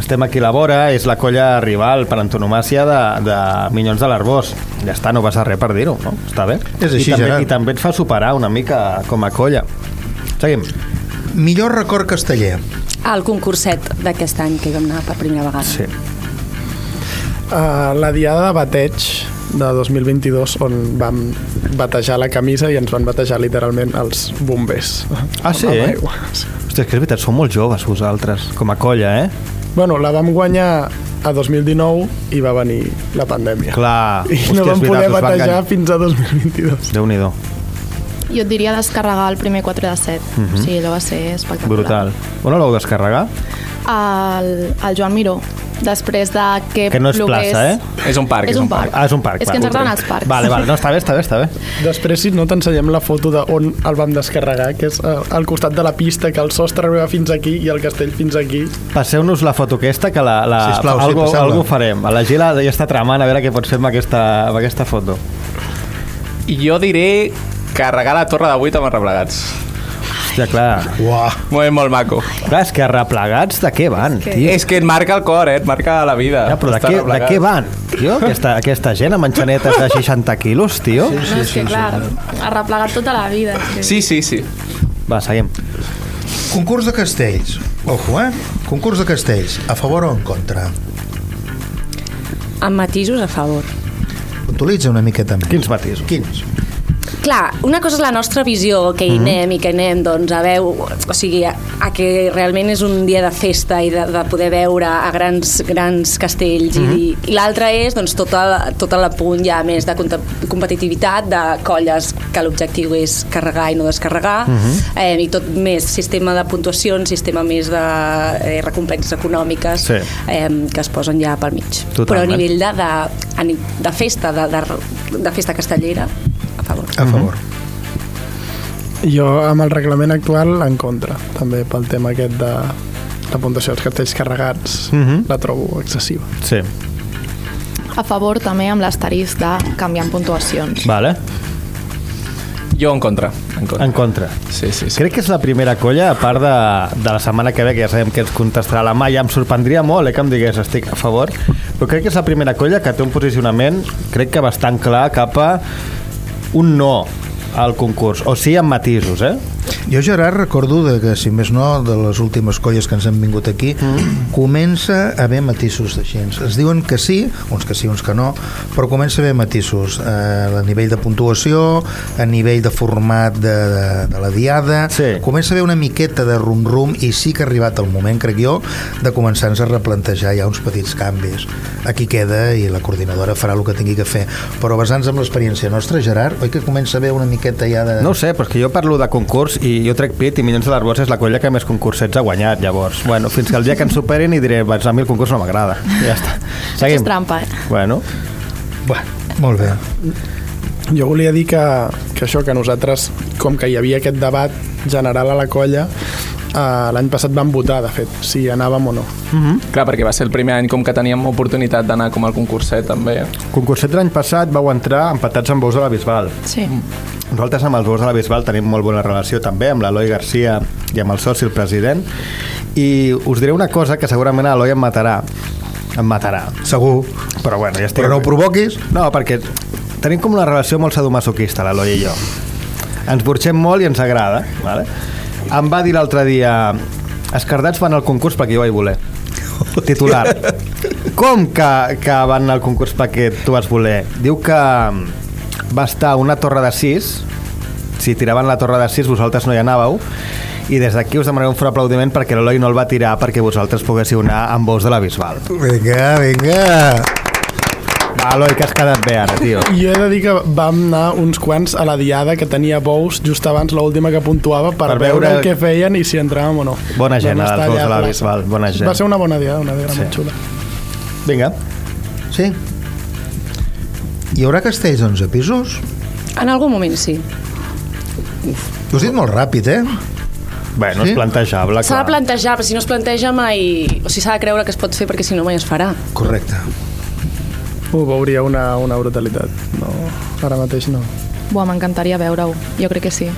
Estem aquí a la vora, és la colla rival per antonomàcia de, de Minyons de l'Arbós. Ja està, no passa res per dir-ho, no? Està bé. És així, I també, Gerard. I també et fa superar una mica com a colla. Seguim. Millor record casteller. El concurset d'aquest any que hi vam anar per primera vegada. Sí. Uh, la diada de bateig de 2022 on vam batejar la camisa i ens van batejar literalment els bombers. Ah, sí? Aigua. Hòstia, és que és veritat, sou molt joves vosaltres, com a colla, eh? Bueno, la vam guanyar a 2019 i va venir la pandèmia. Clar. I Hòstia, no vam veritat, poder batejar fins a 2022. Déu-n'hi-do. Jo et diria descarregar el primer 4 de 7. Mm -hmm. Sí, allò va ser espectacular. Brutal. On el vau descarregar? El, el Joan Miró. Després de que, Que no és plogués... plaça, eh? És un parc, És un parc. Ah, és un parc. És que ens agraden els parcs. Vale, vale, no, està bé, està bé, està bé. Després, si no, t'ensenyem la foto de on el vam descarregar, que és eh, al costat de la pista, que el sostre arriba fins aquí i el castell fins aquí. Passeu-nos la foto aquesta, que la, la, Sisplau, sí, algo, passeu-la. algo farem. La Gila ja està tramant a veure què pots fer amb aquesta, amb aquesta foto. Jo diré carregar la torre de 8 amb arreplegats. Hòstia, clar. Uah. Molt, molt maco. Clar, és que arreplegats de què van, que- tio? És que et marca el cor, eh? Et marca la vida. Ja, però de què, de què van, tio? Aquesta, aquesta gent amb enxanetes de 60 quilos, tio? Sí. No, és que clar, arreplegat tota la vida. és que- Sí, sí, sí. Va, seguim. Concurs de castells. Ojo, eh? Concurs de castells. A favor o en contra? Amb matisos a favor. Puntualitza una miqueta més. Quins matisos? Quins? Clar, una cosa és la nostra visió, que hi anem i que anem doncs, a veu, o sigui, a, a que realment és un dia de festa i de, de poder veure a grans, grans castells i, i l'altra és doncs, tot, el, tot l'apunt ja més de competitivitat de colles que l'objectiu és carregar i no descarregar eh, i tot més sistema de puntuacions, sistema més de eh, recompenses econòmiques Sí. eh, que es posen ja pel mig. Totalment. Però a nivell de, de, de festa, de, de, de festa castellera, a favor. A favor. Jo, amb el reglament actual, en contra, també pel tema aquest de la puntuació dels castells carregats, Mhm. la trobo excessiva. Sí. A favor també amb l'asterisc de canviar en puntuacions. Vale. Jo en contra. En contra. En contra. Sí, sí, sí. Crec que és la primera colla, a part de, de la setmana que ve, que ja sabem que ens contestarà la Maia, em sorprendria molt eh, que em digués estic a favor, però crec que és la primera colla que té un posicionament, crec que bastant clar, cap a un no al concurs, o sí amb matisos, eh? Jo, Gerard, recordo de que, si més no, de les últimes colles que ens han vingut aquí, mm. comença a haver matisos d'així. Es diuen que sí, uns que sí, uns que no, però comença a haver matisos eh, a nivell de puntuació, a nivell de format de, de, de la diada, Sí. comença a haver una miqueta de rum-rum i sí que ha arribat el moment, crec jo, de començar-nos a replantejar ja uns petits canvis. Aquí queda i la coordinadora farà el que tingui que fer. Però basant-nos en l'experiència nostra, Gerard, oi que comença a haver una miqueta ja de... No sé, que jo parlo de concurs i jo trec pit i Milions de l'Arbós és la colla que més concursets ha guanyat, llavors. Bueno, fins que el dia que ens superin i diré, doncs a mi el concurs no m'agrada. Ja està. Això Seguim. és trampa, eh? Bueno, Bueno, molt bé. Jo volia dir que, que això, que nosaltres, com que hi havia aquest debat general a la colla, eh, l'any passat vam votar, de fet, si anàvem o no. Clar, perquè va ser el primer any com que teníem oportunitat d'anar com al concurset, també. concurset l'any passat vau entrar empatats amb Bous de la Bisbal. Sí. Nosaltres amb els Bous de la Bisbal tenim molt bona relació també, amb l'Eloi Garcia i amb el soci, el president, i us diré una cosa que segurament l'Eloi em matarà. Em matarà. Segur. Però bueno, ja estic... Però no ho provoquis. No, perquè tenim com una relació molt sadomasoquista, l'Eloi i jo. Ens burxem molt i ens agrada. Vale? Em va dir l'altre dia escardats van al concurs perquè jo vaig voler. Titular. Com que, que van al concurs perquè tu vas voler? Diu que va estar una torre de 6 si tiraven la torre de 6 vosaltres no hi anàveu i des d'aquí us demanaré un fort aplaudiment perquè l'Eloi no el va tirar perquè vosaltres poguéssiu anar amb Bous de la Bisbal. Vinga, vinga. Va, Eloi, que has quedat bé ara, tio. I jo he de dir que vam anar uns quants a la diada que tenia bous just abans l'última que puntuava per, Per veure... veure- el que feien i si entràvem o no. Bona gent, dels Bous de la. Bisbal, bona gent. Va ser una bona diada, una diada sí. molt xula. Vinga. Sí? Hi haurà castells d'11 pisos? En algun moment sí. Ho has dit molt ràpid, eh? Bé, no Sí? és plantejable, S'ha de clar. plantejar, però si no es planteja mai... O sigui, s'ha de creure que es pot fer perquè si no mai es farà. Correcte. Ho veuria una, una brutalitat. No, ara mateix no. Buah, m'encantaria veure-ho. Jo crec que sí.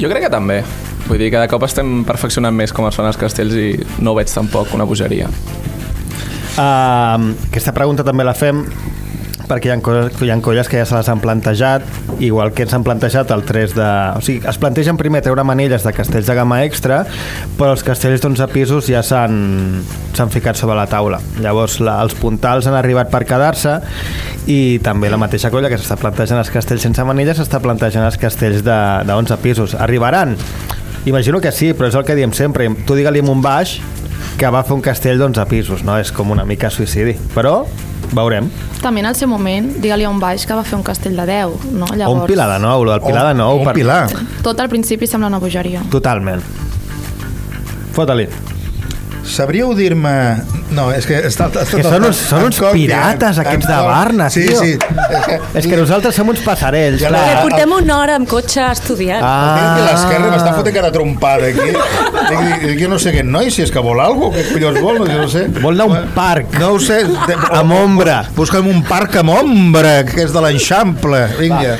Jo crec que també. Vull dir, cada cop estem perfeccionant més com es fan els castells i no veig tampoc una bogeria. Uh, aquesta pregunta també la fem perquè hi ha, coses, hi ha colles que ja se les han plantejat igual que ens han plantejat el 3 de... O sigui, es plantegen primer treure manilles de castells de gamma extra, però els castells d'11 pisos ja s'han ficat sobre la taula. Llavors, la, els puntals han arribat per quedar-se i també la mateixa colla que s'està plantejant els castells sense manilles s'està plantejant els castells de, de 11 pisos. Arribaran? Imagino que sí, però és el que diem sempre. Tu digue-li un baix que va fer un castell d'11 pisos, no? És com una mica suïcidi. Però veurem. També en el seu moment, digue-li a un baix que va fer un castell de 10, no? O un pilar de nou, el pilar de nou. O un pilar. Tot al principi sembla una bogeria. Totalment. Fota-li. Sabríeu dir-me... No, és que... Està, està Que són uns- són uns pirates, aquests de Barna, sí, tio. Sí, sí. És que nosaltres som uns passarells, Ja clar. Que portem una hora amb cotxe estudiant. Ah. L'esquerra m'està fotent cara trompada aquí. Dic, dic, jo no sé aquest noi, si és que vol alguna cosa, què collons vol, jo no sé. Vol anar a un parc. No ho sé. De, Amb ombra. Busca'm un parc amb ombra, que és de l'Eixample. Vinga.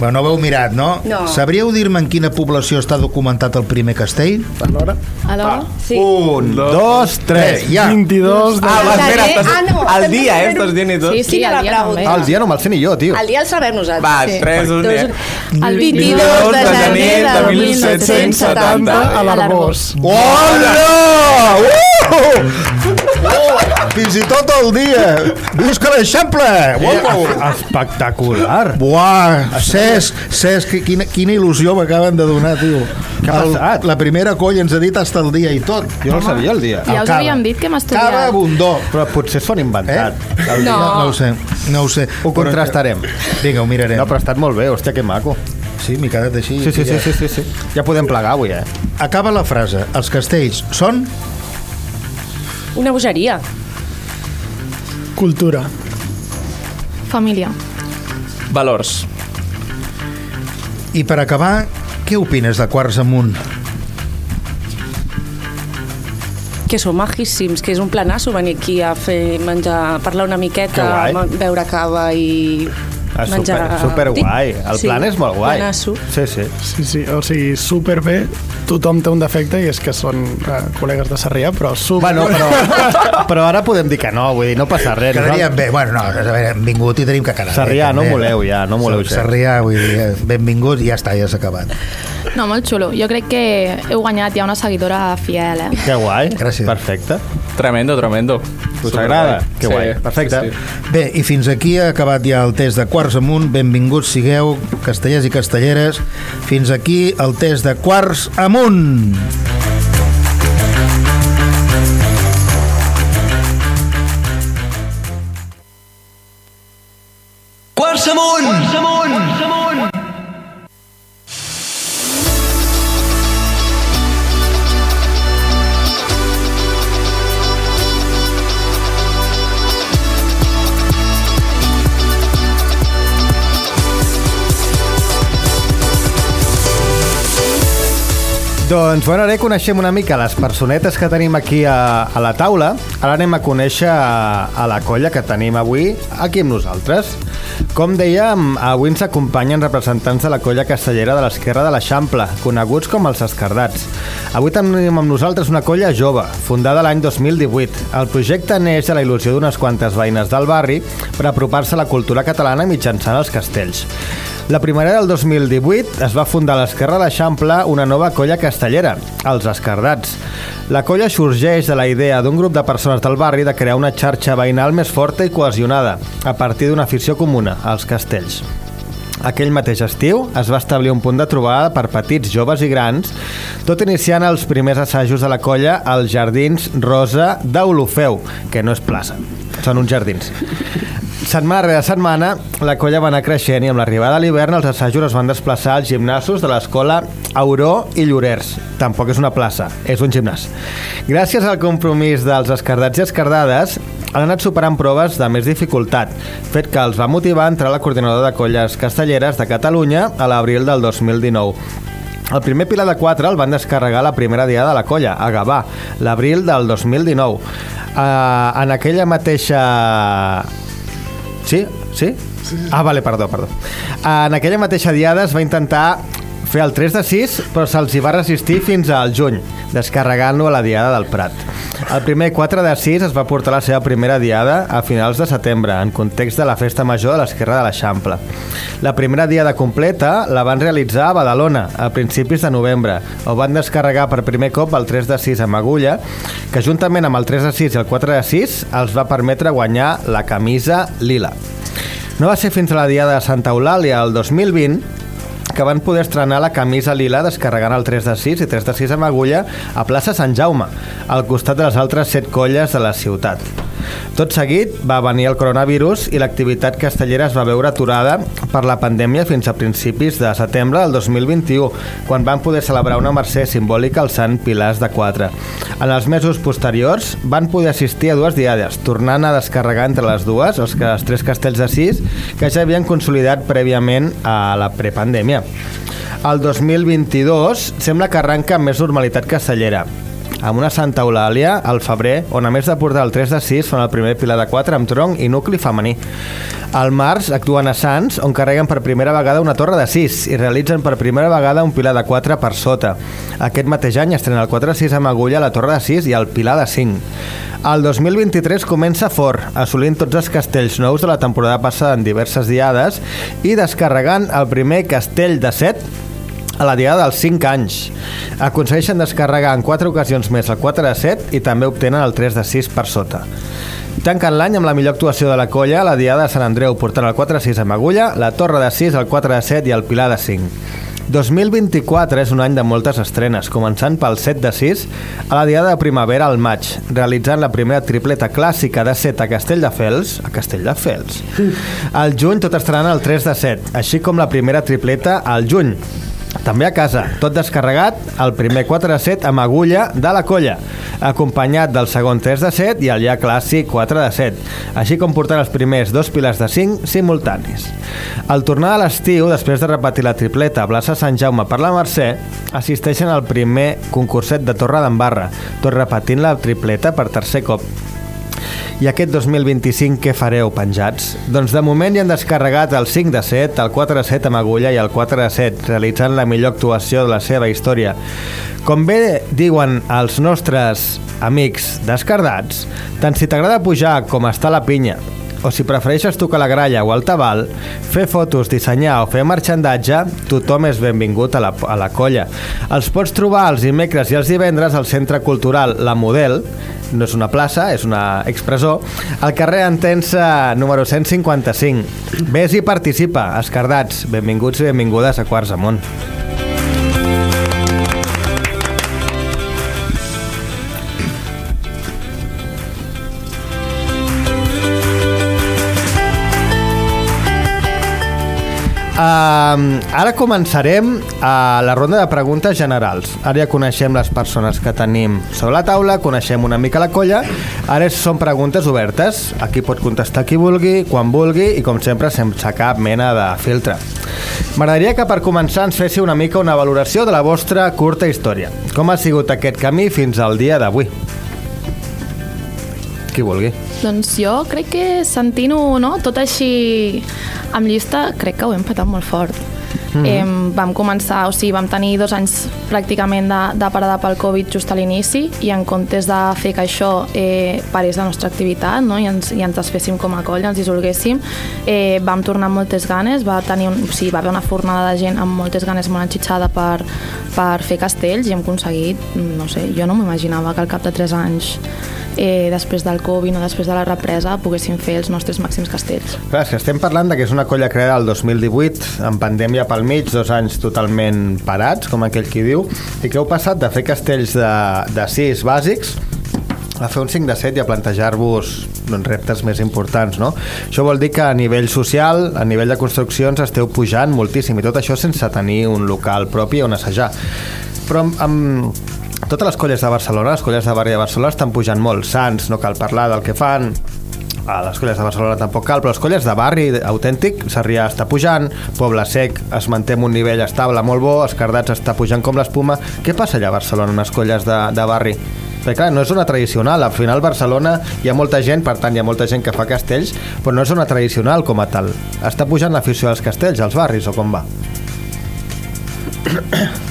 Però no ho heu mirat, no? No. Sabríeu dir-me en quina població està documentat el primer castell? Alhora, Alhora? Sí. Un, Dos, tres. ja. 22 de... Ah, va, espera, Ah, estàs... no, al dia, eh? Estàs dient i tot. Sí, sí, el la dia pregunta? també. Ah, el dia no me'l sé ni jo, tio. El dia el sabem nosaltres. Va, Sí. 3, 1, Dos- El 22 de gener de 1770 a l'Arbós. Hola! Uh! Oh! Fins i tot el dia! Visca l'Eixample! Espectacular. Buah, Cesc, Cesc, qui- quina, quina il·lusió m'acaben de donar, tio. Què ha passat? La primera colla ens ha dit hasta el dia i tot. Jo no sabia el dia. Ja El us cava. havíem dit que hem estudiat. Cava abundó. Però potser s'ho han inventat. Eh? El dia. No, no ho sé, no ho sé. Ho contrastarem. Vinga, ho mirarem. No, però ha estat molt bé, hòstia, que maco. Sí, m'he quedat així. Sí, sí, sí, sí, sí, sí. Ja podem plegar avui, eh? Acaba la frase. Els castells són... Una bogeria. Cultura. Família. Valors. I per acabar, què opines de Quarts Amunt? Que som majíssims, que és un planasso venir aquí a fer menjar, parlar una Que miqueta, beure cava i Ah, menjar... super, super guai. El Sí, plan és molt guai. Planasso. Sí, sí. Sí, sí, o sigui, superbé. Tothom té un defecte i és que són eh, col·legues de Sarrià, però super... Bueno, però, però ara podem dir que no, vull dir, no passa res. Quedaríem bé. Bueno, no, a veure, hem vingut i tenim que quedar Sarrià, bé. no moleu ja, no moleu gens. Sarrià, vull dir, eh, benvinguts i ja està, ja s'ha acabat. No, molt xulo. Jo crec que heu guanyat ja una seguidora fiel, eh? Que guai. Gràcies. Perfecte. Tremendo, tremendo. Us agrada? Que Sí, guai. Perfecte. sí, sí. Bé, i fins aquí ha acabat ja el test de Quarts Amunt. Benvinguts sigueu, castellers i castelleres. Fins aquí el test de Quarts Amunt. Doncs, bueno, ara coneixem una mica les personetes que tenim aquí a, a la taula. Ara anem a conèixer a, a la colla que tenim avui aquí amb nosaltres. Com dèiem, avui ens acompanyen representants de la colla castellera de l'esquerra de l'Eixample, coneguts com els Escardats. Avui tenim amb nosaltres una colla jove, fundada l'any 2018. El projecte neix de la il·lusió d'unes quantes veïnes del barri per apropar-se a la cultura catalana mitjançant els castells. La primavera del 2018 es va fundar a l'esquerra de l'Eixample una nova colla castellera, els Escardats. La colla sorgeix de la idea d'un grup de persones del barri de crear una xarxa veïnal més forta i cohesionada, a partir d'una afició comuna, els castells. Aquell mateix estiu es va establir un punt de trobada per petits, joves i grans, tot iniciant els primers assajos de la colla als Jardins Rosa d'Olofeu, que no és plaça, són uns jardins. Setmana rere setmana, la colla va anar creixent i amb l'arribada de l'hivern els assajos es van desplaçar als gimnasos de l'escola Auró i Llorers. Tampoc és una plaça, és un gimnàs. Gràcies al compromís dels escardats i escardades, han anat superant proves de més dificultat, fet que els va motivar a entrar a la coordinadora de colles castelleres de Catalunya a l'abril del 2019. El primer pilar de 4 el van descarregar la primera diada de la colla, a Gavà, l'abril del 2019. Uh, en aquella mateixa Sí? Sí? Ah, vale, perdó, perdó. En aquella mateixa diada es va intentar fer el 3 de 6, però se'ls hi va resistir fins al juny, descarregant-lo a la Diada del Prat. El primer 4 de 6 es va portar la seva primera Diada a finals de setembre, en context de la festa major de l'Esquerra de l'Eixample. La primera Diada completa la van realitzar a Badalona, a principis de novembre. Ho van descarregar per primer cop el 3 de 6 amb agulla, que juntament amb el 3 de 6 i el 4 de 6 els va permetre guanyar la camisa lila. No va ser fins a la Diada de Santa Eulàlia el 2020 que van poder estrenar la camisa lila descarregant el 3 de 6 i 3 de 6 amb agulla a plaça Sant Jaume, al costat de les altres 7 colles de la ciutat. Tot seguit va venir el coronavirus i l'activitat castellera es va veure aturada per la pandèmia fins a principis de setembre del 2021, quan van poder celebrar una mercè simbòlica al Sant Pilars de 4. En els mesos posteriors van poder assistir a dues diades, tornant a descarregar entre les dues els, els tres castells de 6 que ja havien consolidat prèviament a la prepandèmia. El 2022 sembla que arranca amb més normalitat castellera amb una Santa Eulàlia al febrer, on a més de portar el 3 de 6 fan el primer pilar de 4 amb tronc i nucli femení. Al març actuen a Sants, on carreguen per primera vegada una torre de 6 i realitzen per primera vegada un pilar de 4 per sota. Aquest mateix any estrena el 4 de 6 amb agulla, la torre de 6 i el pilar de 5. El 2023 comença fort, assolint tots els castells nous de la temporada passada en diverses diades i descarregant el primer castell de 7 a la diada dels 5 anys. Aconsegueixen descarregar en 4 ocasions més el 4 de 7 i també obtenen el 3 de 6 per sota. Tanquen l'any amb la millor actuació de la colla, la diada de Sant Andreu portant el 4 de 6 amb agulla, la torre de 6, el 4 de 7 i el pilar de 5. 2024 és un any de moltes estrenes, començant pel 7 de 6 a la diada de primavera al maig, realitzant la primera tripleta clàssica de 7 a Castelldefels, a Castelldefels. Al juny tot estrenant el 3 de 7, així com la primera tripleta al juny, també a casa, tot descarregat, el primer 4 de 7 amb agulla de la colla, acompanyat del segon 3 de 7 i el ja clàssic 4 de 7, així com portant els primers dos pilars de 5 simultanis. Al tornar a l'estiu, després de repetir la tripleta a plaça Sant Jaume per la Mercè, assisteixen al primer concurset de Torre d'Embarra, tot repetint la tripleta per tercer cop. I aquest 2025 què fareu, penjats? Doncs de moment hi han descarregat el 5 de 7, el 4 de 7 amb agulla i el 4 de 7, realitzant la millor actuació de la seva història. Com bé diuen els nostres amics descardats, tant si t'agrada pujar com estar a la pinya, o si prefereixes tocar la gralla o el tabal, fer fotos, dissenyar o fer marxandatge, tothom és benvingut a la, a la colla. Els pots trobar els dimecres i els divendres al Centre Cultural La Model, no és una plaça, és una expressó, al carrer Entensa número 155. Ves i participa, escardats. Benvinguts i benvingudes a Quarts Amunt. Ara començarem a la ronda de preguntes generals. Ara ja coneixem les persones que tenim sobre la taula, coneixem una mica la colla, ara són preguntes obertes. Aquí pot contestar qui vulgui, quan vulgui i com sempre sense cap mena de filtre. M'agradaria que per començar ens féssiu una mica una valoració de la vostra curta història. Com ha sigut aquest camí fins al dia d'avui? Qui vulgui. Doncs jo crec que sentint-ho no, tot així amb llista, crec que ho hem patat molt fort. Mm -hmm. eh, vam començar, o sigui, vam tenir dos anys pràcticament de, de parada pel Covid just a l'inici i en comptes de fer que això eh, parés la nostra activitat no? I, ens, i ens desféssim com a colla, ens dissolguéssim, eh, vam tornar amb moltes ganes, va, tenir un, o sigui, va haver una fornada de gent amb moltes ganes molt enxitxada per, per fer castells i hem aconseguit, no sé, jo no m'imaginava que al cap de 3 anys eh, després del Covid o després de la represa poguéssim fer els nostres màxims castells. Clar, que estem parlant de que és una colla creada el 2018, amb pandèmia pel mig, dos anys totalment parats, com aquell qui diu, i que heu passat de fer castells de, de sis bàsics a fer un 5 de 7 i a plantejar-vos doncs, reptes més importants, no? Això vol dir que a nivell social, a nivell de construccions, esteu pujant moltíssim, i tot això sense tenir un local propi on assajar. Però amb, amb totes les colles de Barcelona, les colles de barri de Barcelona estan pujant molt. Sants, no cal parlar del que fan, a les colles de Barcelona tampoc cal, però les colles de barri autèntic, Sarrià està pujant, Poble Sec es manté en un nivell estable molt bo, Escardats està pujant com l'espuma. Què passa allà a Barcelona, unes colles de, de barri? Perquè clar, no és una tradicional, al final Barcelona hi ha molta gent, per tant hi ha molta gent que fa castells, però no és una tradicional com a tal. Està pujant l'afició als castells, als barris, o com va?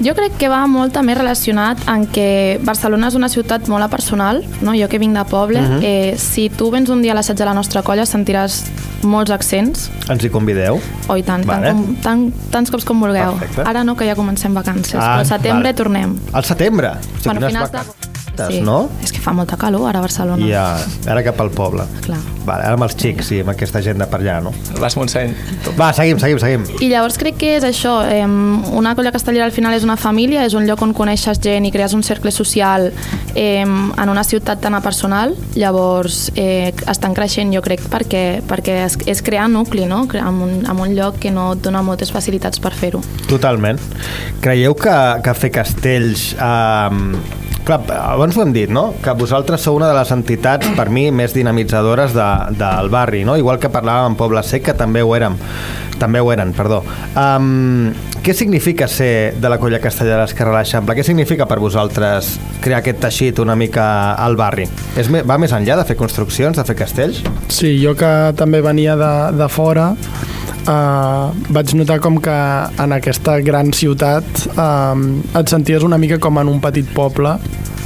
Jo crec que va molt també relacionat en que Barcelona és una ciutat molt personal, no? jo que vinc de poble, uh Mhm. -huh. eh, si tu vens un dia a l'assaig de la nostra colla sentiràs molts accents, Ens hi convideu? o i tant, Vale. tant com, tant, tants cops com vulgueu. Perfecte. Ara no, que ja comencem vacances, Ah, però al setembre vale. tornem. Al setembre? O sigui, bueno, finals vacances, Sí, no? és que fa molta calor ara a Barcelona. Ja, ara cap al poble. Clar. Vale, ara amb els xics i amb aquesta gent de per allà, no? Vas Montseny. Va, seguim, seguim, seguim. I llavors crec que és això, eh, una colla castellera al final és una família, és un lloc on coneixes gent i crees un cercle social eh, en una ciutat tan personal, llavors eh, estan creixent jo crec perquè, perquè és, és crear nucli, no? En un, en un lloc que no et dona moltes facilitats per fer-ho. Totalment. Creieu que, que fer castells... Eh, clar, abans ho hem dit, no? Que vosaltres sou una de les entitats, per mi, més dinamitzadores de, del barri, no? Igual que parlàvem en Poble Sec, que també ho érem. També ho eren, perdó. Um, què significa ser de la colla castellera d'Esquerra de l'Eixample? Què significa per vosaltres crear aquest teixit una mica al barri? És, va més enllà de fer construccions, de fer castells? Sí, jo que també venia de, de fora, uh, vaig notar com que en aquesta gran ciutat uh, et senties una mica com en un petit poble,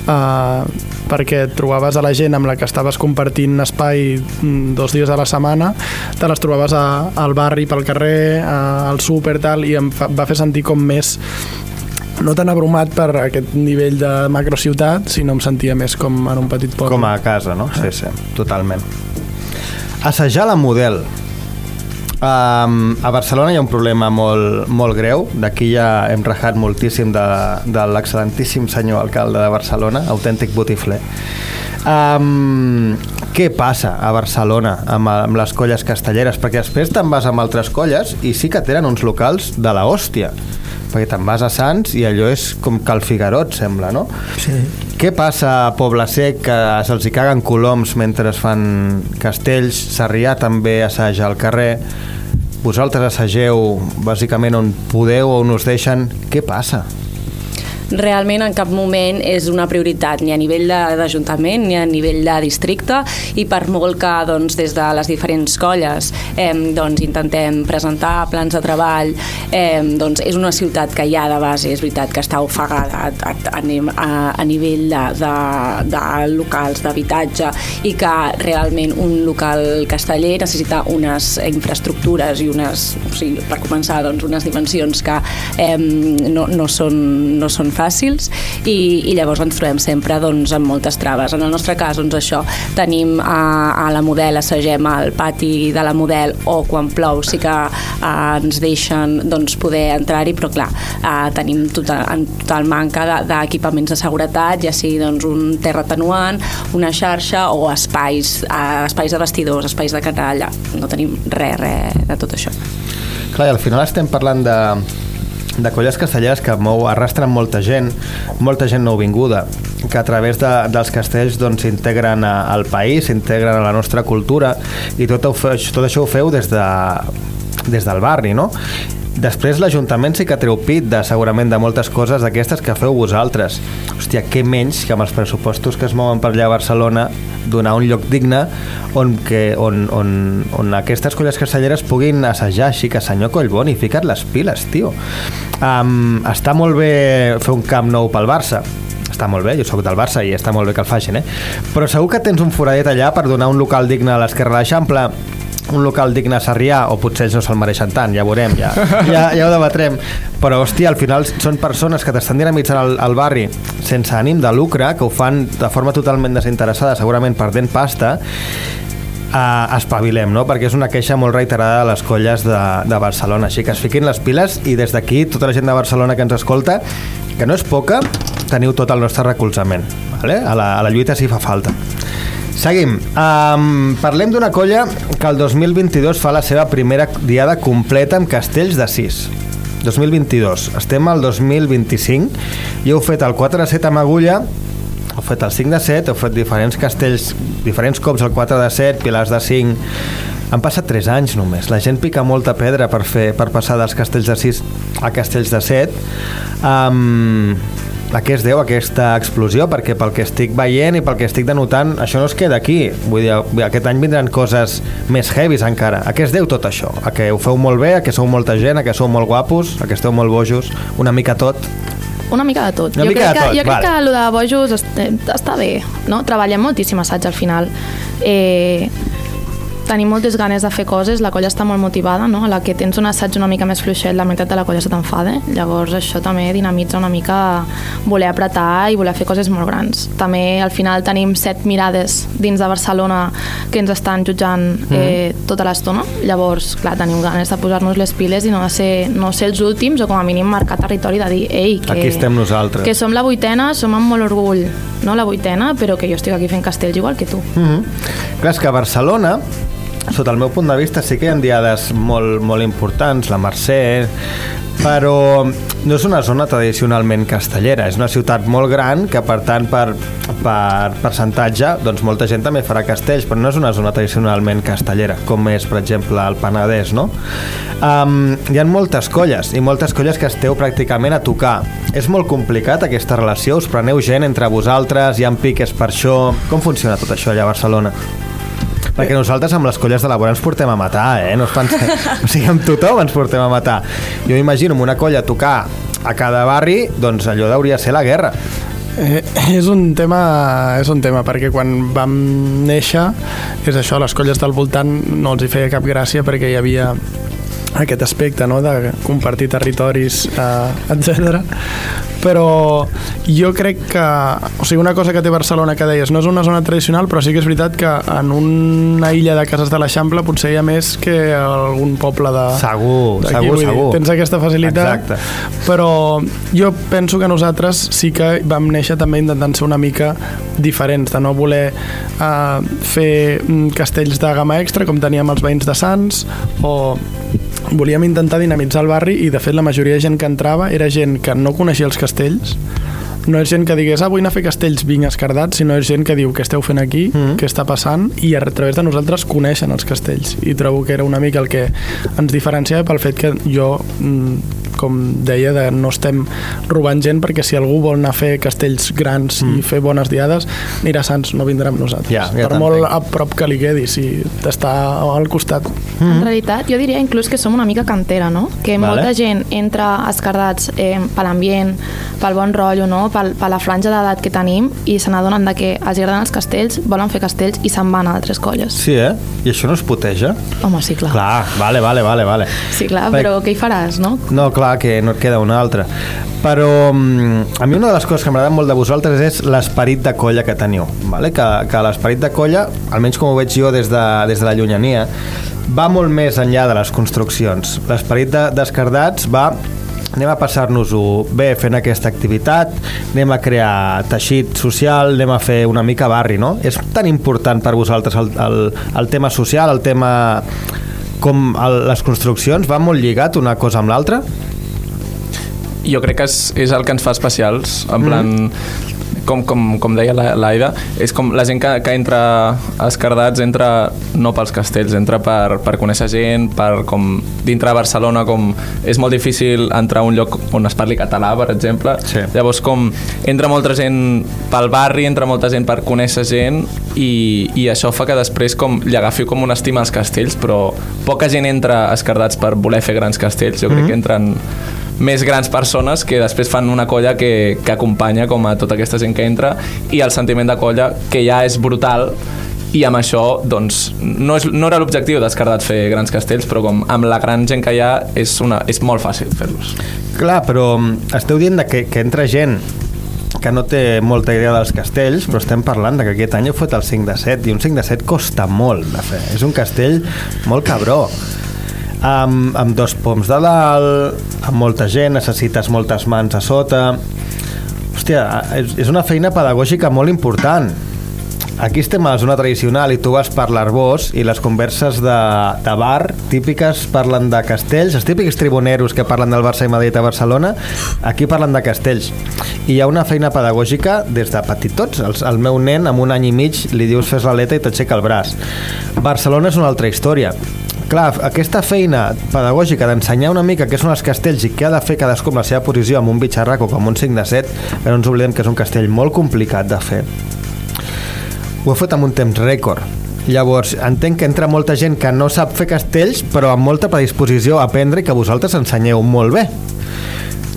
uh, perquè et trobaves a la gent amb la que estaves compartint espai mm, dos dies a la setmana, te les trobaves a, al barri, pel carrer, uh, al súper, tal, i em fa, va fer sentir com més no tan abrumat per aquest nivell de macrociutat, sinó em sentia més com en un petit poble. Com a casa, no? Sí, sí, totalment. Assajar la model. Um, a Barcelona hi ha un problema molt, molt greu, d'aquí ja hem rajat moltíssim de, de l'excel·lentíssim senyor alcalde de Barcelona, autèntic botifler. Um, què passa a Barcelona amb, amb les colles castelleres? Perquè després te'n vas amb altres colles i sí que tenen uns locals de la hòstia perquè te'n vas a Sants i allò és com Cal Figaró, sembla, no? Sí. Què passa a Poble Sec, que se'ls caguen coloms mentre es fan castells? Sarrià també assaja al carrer. Vosaltres assageu bàsicament on podeu o on us deixen. Què passa? Realment en cap moment és una prioritat ni a nivell d'Ajuntament ni a nivell de districte i per molt que doncs, des de les diferents colles eh, doncs, intentem presentar plans de treball eh, doncs, és una ciutat que ja de base és veritat que està ofegada a, a, a, a nivell de, de, de locals d'habitatge i que realment un local casteller necessita unes infraestructures i unes, o sigui, per començar doncs, unes dimensions que eh, no, no, són, no són fàcils i, i llavors ens trobem sempre doncs, amb moltes traves. En el nostre cas, doncs, això, tenim a, a la model, assagem al pati de la model o quan plou sí que eh, ens deixen doncs, poder entrar-hi, però clar, eh, tenim total, en total manca de- d'equipaments de, de seguretat, ja sigui doncs, un terra atenuant, una xarxa o espais, eh, espais de vestidors, espais de canalla. No tenim res, res de tot això. Clar, al final estem parlant de, de colles castelleres que mou, arrastren molta gent, molta gent nouvinguda, que a través de, dels castells doncs, s'integren a- al país, s'integren a la nostra cultura, i tot, ho, tot això ho feu des, de, des del barri, no? Després l'Ajuntament sí que treu pit de, segurament de moltes coses d'aquestes que feu vosaltres. Hòstia, què menys que amb els pressupostos que es mouen per allà a Barcelona donar un lloc digne on, que, on, on, on aquestes colles castelleres puguin assajar així que senyor Collboni, fica't les piles, tio. Um, està molt bé fer un camp nou pel Barça, està molt bé, jo sóc del Barça i està molt bé que el facin, eh? Però segur que tens un foradet allà per donar un local digne a l'Esquerra de l'Eixample, un local digne a Sarrià, o potser ells no se'l mereixen tant, ja veurem, ja, ja, ja ho debatrem. Però, hòstia, al final són persones que t'estan dinamitzant el, el barri sense ànim de lucre, que ho fan de forma totalment desinteressada, segurament perdent pasta, uh, espavilem, no? perquè és una queixa molt reiterada de les colles de, de Barcelona. Així que es fiquin les piles i des d'aquí tota la gent de Barcelona que ens escolta, que no és poca, teniu tot el nostre recolzament. Vale? A, la, a la lluita si fa falta. Seguim. Um, parlem d'una colla que el 2022 fa la seva primera diada completa amb castells de 6. 2022. Estem al 2025 i heu fet el 4 de 7 amb agulla heu fet el 5 de 7, heu fet diferents castells, diferents cops el 4 de 7, pilars de 5... Han passat 3 anys només. La gent pica molta pedra per, fer, per passar dels castells de 6 a castells de 7. Um, a què es deu aquesta explosió? Perquè pel que estic veient i pel que estic denotant, això no es queda aquí. Vull dir, aquest any vindran coses més heavies encara. A què es deu tot això? A que ho feu molt bé, a que sou molta gent, a que sou molt guapos, a que esteu molt bojos, una mica tot? Una mica de tot. Una jo mica crec de que, tot, jo crec vale. que el de bojos est està bé, no? Treballem moltíssim assaig al final. Eh, tenim moltes ganes de fer coses, la colla està molt motivada, no? A la que tens un assaig una mica més fluixet, la meitat de la colla se t'enfada. Llavors això també dinamitza una mica voler apretar i voler fer coses molt grans. També al final tenim set mirades dins de Barcelona que ens estan jutjant Mm. eh, tota l'estona. Llavors, clar, tenim ganes de posar-nos les piles i no de ser, no ser els últims o com a mínim marcar territori de dir, ei, que, Aquí estem nosaltres. que som la vuitena, som amb molt orgull, no la vuitena, però que jo estic aquí fent castells igual que tu. Mm -hmm. Clar, és que a Barcelona, sota el meu punt de vista, sí que hi ha diades molt, molt importants, la Mercè, però no és una zona tradicionalment castellera, és una ciutat molt gran que per tant per, per percentatge doncs molta gent també farà castells, però no és una zona tradicionalment castellera, com és per exemple el Penedès, no? Um, hi ha moltes colles i moltes colles que esteu pràcticament a tocar. És molt complicat aquesta relació? Us preneu gent entre vosaltres? Hi ha piques per això? Com funciona tot això allà a Barcelona? Perquè nosaltres amb les colles de la vora ens portem a matar, eh? No us penseu... O sigui, amb tothom ens portem a matar. Jo m'imagino amb una colla tocar a cada barri, doncs allò hauria ser la guerra. Eh, és un tema és un tema perquè quan vam néixer és això, les colles del voltant no els hi feia cap gràcia perquè hi havia aquest aspecte no? de compartir territoris, eh, etc. Però jo crec que... O sigui, una cosa que té Barcelona que deies, no és una zona tradicional, però sí que és veritat que en una illa de cases de l'Eixample potser hi ha més que algun poble de... Segur, segur, dir, segur. Tens aquesta facilitat. Exacte. Però jo penso que nosaltres sí que vam néixer també intentant ser una mica diferents, de no voler uh, fer mm, castells de gamma extra com teníem els veïns de Sants o volíem intentar dinamitzar el barri i de fet la majoria de gent que entrava era gent que no coneixia els castells. No és gent que digués, ah, vull anar a fer castells vinc escardats, sinó és gent que diu què esteu fent aquí, mm. què està passant? I a través de nosaltres coneixen els castells. I trobo que era una mica el que ens diferenciava pel fet que jo mm, com deia, de no estem robant gent perquè si algú vol anar a fer castells grans mm. i fer bones diades anirà a Sants, no vindrà amb nosaltres Ja, ja per molt a prop que li quedi si t'està al costat Mm. En realitat, jo diria inclús que som una mica cantera, no? Que Vale. molta gent entra escardats eh, per l'ambient, pel bon rotllo, no? Pel, per la franja d'edat que tenim i se n'adonen de que els agraden els castells, volen fer castells i se'n van a altres colles. Sí, eh? I això no es puteja? Home, sí, clar. Clar, vale, vale, vale, vale. Sí, clar, Perquè- però què hi faràs, no? No, clar, que no et queda una altra. Però mm, a mi una de les coses que m'agrada molt de vosaltres és l'esperit de colla que teniu. Vale? Que, que l'esperit de colla, almenys com ho veig jo des de, des de la llunyania, va molt més enllà de les construccions. L'esperit de- d'Escardats va anem a passar-nos-ho bé fent aquesta activitat, anem a crear teixit social, anem a fer una mica barri, no? És tan important per vosaltres el, el, el tema social, el tema com el, les construccions, va molt lligat una cosa amb l'altra? Jo crec que és, és el que ens fa especials en plan com, com, com deia la- l'Aida és com la gent que, que entra a Escardats entra no pels castells entra per, per conèixer gent per com dintre de Barcelona com és molt difícil entrar a un lloc on es parli català per exemple. Sí. llavors com entra molta gent pel barri entra molta gent per conèixer gent i, i això fa que després com li agafi com una estima als castells però poca gent entra a Escardats per voler fer grans castells. Jo crec que entren més grans persones que després fan una colla que, que acompanya com a tota aquesta gent que entra i el sentiment de colla que ja és brutal i amb això doncs, no, és, no era l'objectiu d'Escardat fer grans castells però com amb la gran gent que hi ha és, una, és molt fàcil fer-los Clar, però mm, esteu dient que, que entra gent que no té molta idea dels castells, però estem parlant de que aquest any heu fet el 5 de 7 i un 5 de 7 costa molt de fer. És un castell molt cabró. Amb, amb dos poms de dalt, amb molta gent, necessites moltes mans a sota... Hòstia, és, és una feina pedagògica molt important. Aquí estem a la zona tradicional i tu vas per l'Arbós i les converses de, de bar típiques parlen de castells, els típics tribuneros que parlen del Barça i Madrid a Barcelona, aquí parlen de castells. I hi ha una feina pedagògica des de petitots. El, el meu nen, amb un any i mig, li dius fes l'aleta i t'aixeca el braç. Barcelona és una altra història. Clar, aquesta feina pedagògica d'ensenyar una mica què són els castells i què ha de fer cadascú amb la seva posició amb un bitxarrac o com un 5 de 7, però no ens oblidem que és un castell molt complicat de fer. Ho he fet amb un temps rècord. Llavors, entenc que entra molta gent que no sap fer castells, però amb molta predisposició a aprendre i que vosaltres ensenyeu molt bé.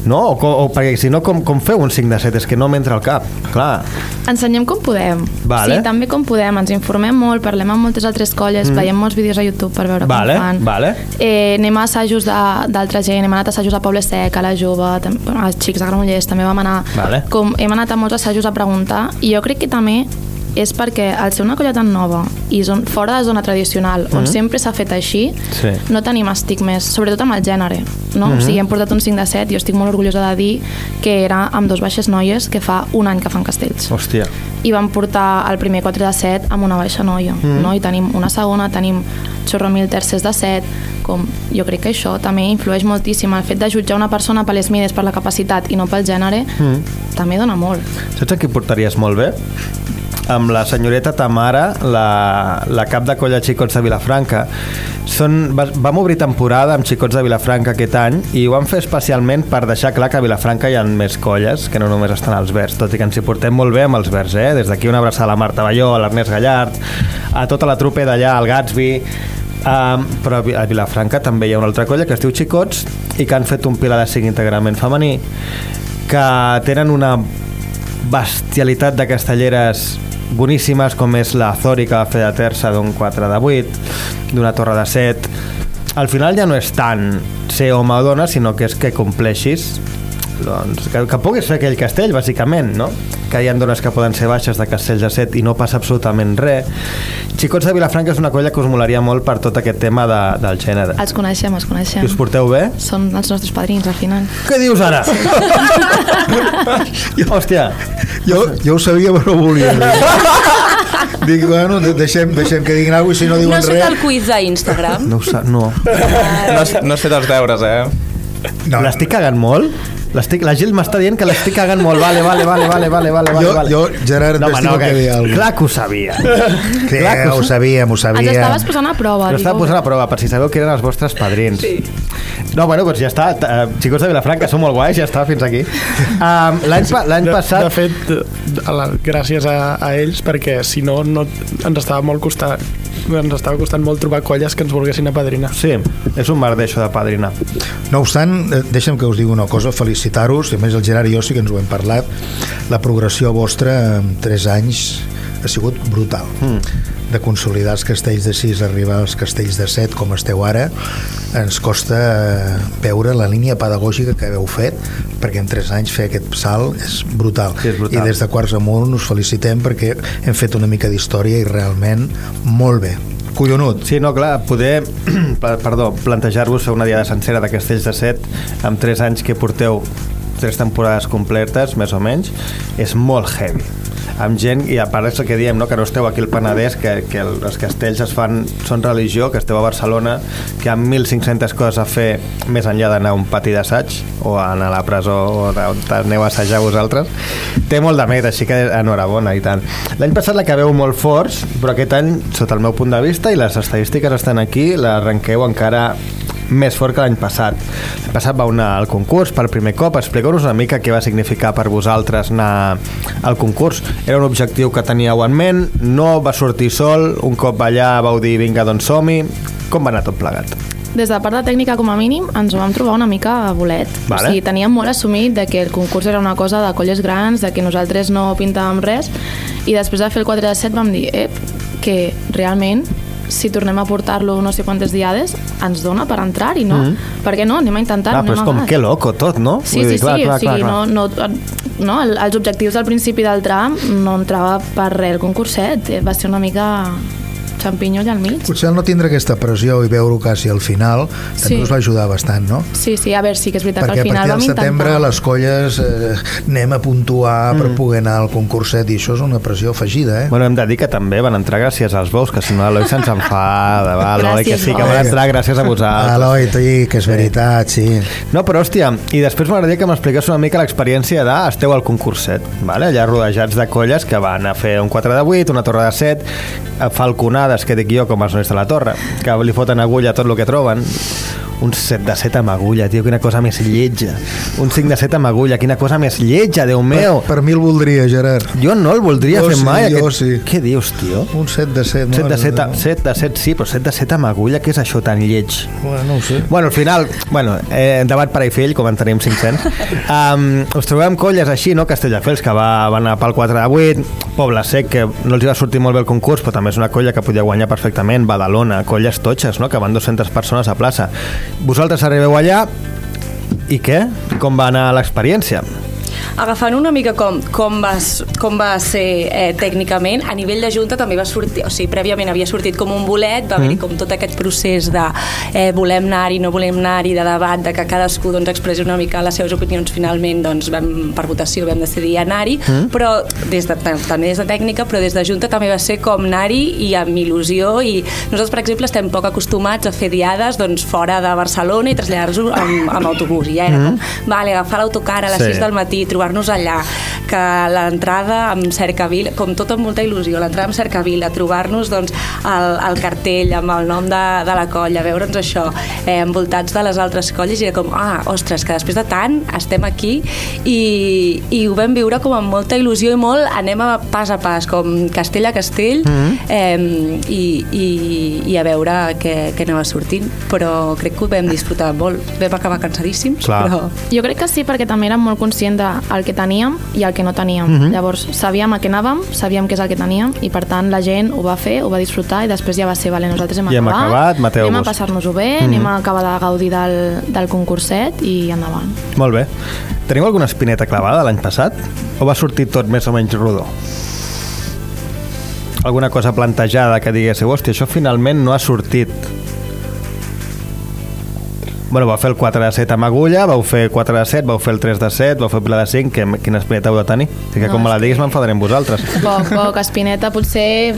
No? O, o perquè si no, com, com feu un 5 de 7? És que no m'entra al cap. Clar. Ensenyem com podem. Vale. Sí, també com podem. Ens informem molt, parlem amb moltes altres colles, mm. veiem molts vídeos a YouTube per veure Vale, com fan. vale. Eh, anem a assajos d'altra gent, hem anat a assajos a Poble Sec, a la Jove, als xics de Granollers, també vam anar... Vale. Com, hem anat a molts assajos a preguntar i jo crec que també és perquè al ser una colla tan nova i zon, fora de la zona tradicional, on Mhm. sempre s'ha fet així, Sí. no tenim estigmes, sobretot amb el gènere. No? Mhm. O sigui, hem portat un 5 de 7 i jo estic molt orgullosa de dir que era amb dos baixes noies que fa un any que fan castells Hòstia. i vam portar el primer 4 de 7 amb una baixa noia, Mm. no? i tenim una segona, tenim xorro mil tercers de 7, com jo crec que això també influeix moltíssim. El fet de jutjar una persona per les mides, per la capacitat i no pel gènere, Mm. també dona molt. Saps a qui portaries molt bé? Amb la senyoreta Tamara, la, la cap de colla Xicots de Vilafranca. Són, va, vam obrir temporada amb Xicots de Vilafranca aquest any i ho vam fer especialment per deixar clar que a Vilafranca hi ha més colles, que no només estan als Verds, tot i que ens hi portem molt bé amb els Verds, eh? Des d'aquí una abraçada a la Marta Balló, a l'Ernest Gallard, a tota la trupe d'allà, al Gatsby, Um, però a Vi- a Vilafranca també hi ha una altra colla que es diu Xicots i que han fet un pilar de 5 integralment femení que tenen una bestialitat de castelleres boníssimes com és la Zori que va fer de terça d'un 4 de 8 d'una torre de 7 al final ja no és tant ser home o dona sinó que és que compleixis doncs, que, que puguis fer aquell castell bàsicament no? que hi ha dones que poden ser baixes de castells de 7 i no passa absolutament res Xicots de Vilafranca és una colla que us molaria molt per tot aquest tema de, del gènere Els coneixem, els coneixem. i us porteu bé? Són els nostres padrins, al final. Què dius ara? Hòstia, Jo, jo ho sabia però no volia dir. Dic, bueno, de- deixem, deixem que diguin alguna cosa i si no No diuen has fet res... el quiz d'Instagram? no ho sa... no. No, has- no has fet els deures, eh? No, L'estic cagant molt? L'estic, la Gil m'està dient que l'estic cagant molt. Vale, vale, vale, vale, vale, vale, vale. Jo- vale. jo, Gerard, no, home, m'estimo que dir alguna Clar que ho sabia. Que Clar que ho sabíem, ho Ens sabíem. estaves posant a prova. Ho estava posant a prova, per si sabeu que eren els vostres padrins. Sí. No, bueno, doncs ja està. Uh, xicots de Vilafranca, són molt guais, ja està, fins aquí. Um, L'any pa passat... de fet, a la, gràcies a, a ells, perquè si no, no ens estava molt costant ens estava costant molt trobar colles que ens volguessin apadrinar. Sí, és un merder això de padrina. No obstant, eh, deixa'm que us digui una cosa, felicitar-vos, i a més el Gerard i jo sí que ens ho hem parlat, la progressió vostra en 3 anys ha sigut brutal. Mm. De consolidar els castells de 6 a arribar als castells de 7, com esteu ara, ens costa eh, veure la línia pedagògica que heu fet, perquè en 3 anys fer aquest salt és brutal. Sí, és brutal. I des de Quarts Amunt us felicitem perquè hem fet una mica d'història i realment molt bé. Collonut. Sí, no, clar, poder, per- perdó, plantejar-vos fer una diada sencera de castells de 7 amb 3 anys que porteu tres temporades completes, més o menys, és molt heavy amb gent, i a part és el que diem, no? que no esteu aquí al Penedès, que, que el- els castells es fan, són religió, que esteu a Barcelona, que ha 1.500 coses a fer més enllà d'anar a un pati d'assaig o anar a la presó o on aneu a assajar vosaltres. Té molt de mèrit, així que enhorabona i tant. L'any passat l'acabeu molt forts, però aquest any, sota el meu punt de vista, i les estadístiques estan aquí, l'arrenqueu encara més fort que l'any passat. L'any passat va anar al concurs per primer cop. Expliqueu-nos una mica què va significar per vosaltres anar al concurs. Era un objectiu que teníeu en ment, no va sortir sol, un cop allà vau dir vinga, doncs som-hi. Com va anar tot plegat? Des de part de tècnica, com a mínim, ens ho vam trobar una mica a bolet. Vale. O sigui, teníem molt assumit de que el concurs era una cosa de colles grans, de que nosaltres no pintàvem res, i després de fer el 4 de 7 vam dir, ep, que realment si tornem a portar-lo no sé quantes diades, ens dona per entrar-hi, no? Mm -hmm. Per què no? Anem a intentar-ho, Ah, però és a com que loco tot, no? Sí, Vull sí, dir, clar, sí, clar, o sigui, clar, clar. no, no, no, el- els objectius al principi del tram no entrava per res el concurset, eh, va ser una mica xampinyó allà al mig. Potser no tindre aquesta pressió i veure-ho quasi al final també Sí. us va ajudar bastant, no? Sí, sí, a veure, sí que és veritat Perquè que a al final partir vam del setembre intentar... les colles eh, anem a puntuar Mm. per poder anar al concurset i això és una pressió afegida, eh? Bueno, hem de dir que també van entrar gràcies als bous, que si no l'Eloi se'ns enfada, va, Eloi, que sí, que van entrar gràcies a vosaltres. Eloi, t'hi, que és veritat, sí. No, però hòstia, i després m'agradaria que m'expliqués una mica l'experiència de esteu al concurset, vale? allà rodejats de colles que van a fer un 4 de 8, una torre de 7, a falconada vegades que dic jo, com els nois de la torre, que li foten agulla a tot el que troben, un 7 de 7 amb agulla, tio, quina cosa més lletja. Un 5 de 7 amb agulla, quina cosa més lletja, Déu meu. Per, per mi el voldria, Gerard. Jo no el voldria Jo fer sí, mai. jo aquest... sí. Què dius, tio? Un 7 de 7. 7 de mare 7, Déu. 7 de 7 sí, però 7 de 7 amb agulla, què és això tan lleig? Bueno, no ho sé. Bueno, al final, bueno, eh, debat pare i fill, com en tenim 500. Um, us trobem colles així, no? Castelldefels, que va, va anar pel 4 de 8, Poble Sec, que no els hi va sortir molt bé el concurs, però també és una colla que podia guanyar perfectament, Badalona, colles totxes, no? que van 200 persones a plaça. Vosaltres arribeu allà, i què? Com va anar l'experiència? Agafant una mica com, com, va, com va ser eh, tècnicament, a nivell de Junta també va sortir, o sigui, prèviament havia sortit com un bolet, va haver-hi com tot aquest procés de eh, volem anar-hi, no volem anar-hi, de debat, de que cadascú doncs, expressi una mica les seves opinions, finalment doncs, vam, per votació vam decidir anar-hi, però des de, també des de tècnica, però des de Junta també va ser com anar-hi i amb il·lusió i nosaltres, per exemple, estem poc acostumats a fer diades doncs, fora de Barcelona i traslladar-nos amb, amb autobús, i ja era com, vale, agafar l'autocar a les Sí. 6 del matí, trobar-nos allà, que l'entrada amb Cercavila, com tot amb molta il·lusió, l'entrada amb Cercavila, trobar-nos doncs, el, el cartell amb el nom de, de la colla, veure'ns això, eh, envoltats de les altres colles, i era com, ah, ostres, que després de tant estem aquí i, i ho vam viure com amb molta il·lusió i molt anem a pas a pas, com castell a castell, eh, i, i, i a veure què, què anava sortint, però crec que ho vam disfrutar molt. Vam acabar cansadíssims, Clar. però... Jo crec que sí, perquè també érem molt conscients del que teníem i el que no teníem. Mhm. Llavors, sabíem a què anàvem, sabíem què és el que teníem, i per tant la gent ho va fer, ho va disfrutar, i després ja va ser, vale, nosaltres hem I hem acabat, acabat, mateu-vos. anem a passar-nos-ho bé, anem a acabar de gaudir del, del concurset i endavant. Molt bé. Teniu alguna espineta clavada l'any passat? O va sortir tot més o menys rodó? Alguna cosa plantejada que diguéssiu, hòstia, això finalment no ha sortit. Bueno, vau fer el 4 de 7 amb agulla, vau fer 4 de 7, vau fer el 3 de 7, vau fer el pla de 5, que, quina espineta heu de tenir? O sigui que No, com me la diguis que- m'enfadaré amb vosaltres. Poc, poc, espineta, potser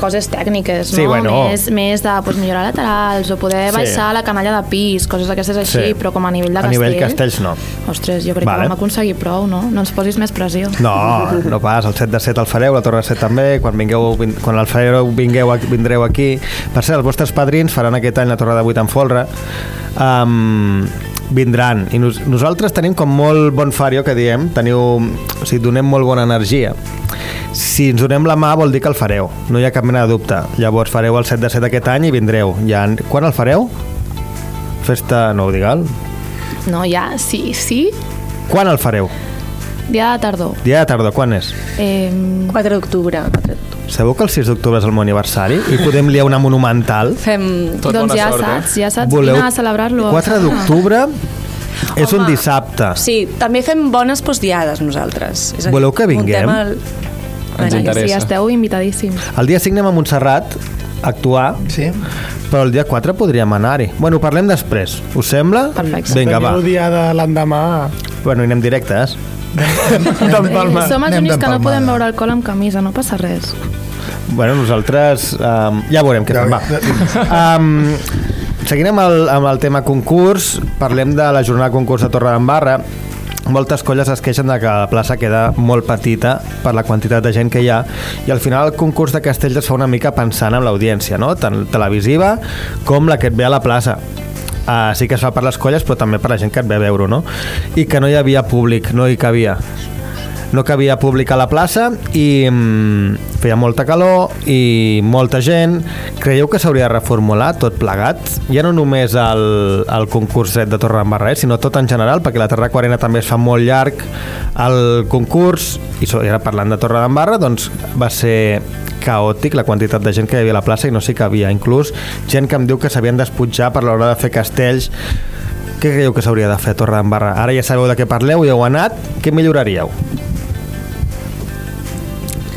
coses tècniques, Sí, no? bueno. Més, més de pues, millorar laterals o poder Sí. baixar la canalla de pis, coses d'aquestes així, Sí. però com a nivell de A castell... nivell castells no. Ostres, jo crec Vale. que vam aconseguir prou, no? No ens posis més pressió. No, no pas, el 7 de 7 el fareu, la torre de 7 també, quan, vingueu, vin- quan el fareu vingueu, aquí- vindreu aquí. Per cert, els vostres padrins faran aquest any la torre de 8 en folre, um, vindran, i nos, nosaltres tenim com molt bon fario que diem, teniu, o sigui, donem molt bona energia. Si ens donem la mà vol dir que el fareu, no hi ha cap mena de dubte. Llavors fareu el 7 de 7 aquest any i vindreu. Ja, quan el fareu? Festa, no ho digal. No, ja, sí, sí. Quan el fareu? Dia de tardor. Dia de tardor, quan és? Eh, 4 d'octubre. 4 d'octubre. Sabeu que el 6 d'octubre és el meu aniversari i podem liar una monumental? Fem... Tot doncs bona ja sort, saps, eh? ja saps, Voleu... vine a celebrar-lo. 4 d'octubre és un dissabte. Sí, també fem bones postdiades nosaltres. És a dir, Voleu que vinguem? El... Ens Sí, interessa. esteu invitadíssims. El dia 5 anem a Montserrat a actuar, Sí? però el dia 4 podríem anar-hi. Bueno, parlem després. Us sembla? Perfecte. Vinga, va. Teniu dia de l'endemà Bueno, i anem directes. D'empalmar. Som els únics que no podem veure alcohol amb camisa, no passa res. Bueno, nosaltres um, ja veurem què Ja fem, va. Um, seguint amb el, amb el tema concurs, parlem de la jornada de concurs de Torre d'Embarra. Moltes colles es queixen de que la plaça queda molt petita per la quantitat de gent que hi ha i al final el concurs de castells es fa una mica pensant en l'audiència, no? tant televisiva com la que et ve a la plaça. Uh, sí que es fa per les colles però també per la gent que et ve a veure no? i que no hi havia públic, no hi cabia no cabia públic a la plaça i mm, feia molta calor i molta gent. Creieu que s'hauria de reformular tot plegat? Ja no només el, el concurset de Torre d'Embarra, eh, sinó tot en general, perquè la Terra 40 també es fa molt llarg el concurs, i, i ara parlant de Torre d'Embarra, doncs va ser caòtic la quantitat de gent que hi havia a la plaça i no s'hi cabia. Inclús gent que em diu que s'havien d'esputjar per l'hora de fer castells què creieu que s'hauria de fer a Torre d'Embarra? Ara ja sabeu de què parleu, ja heu anat, què milloraríeu?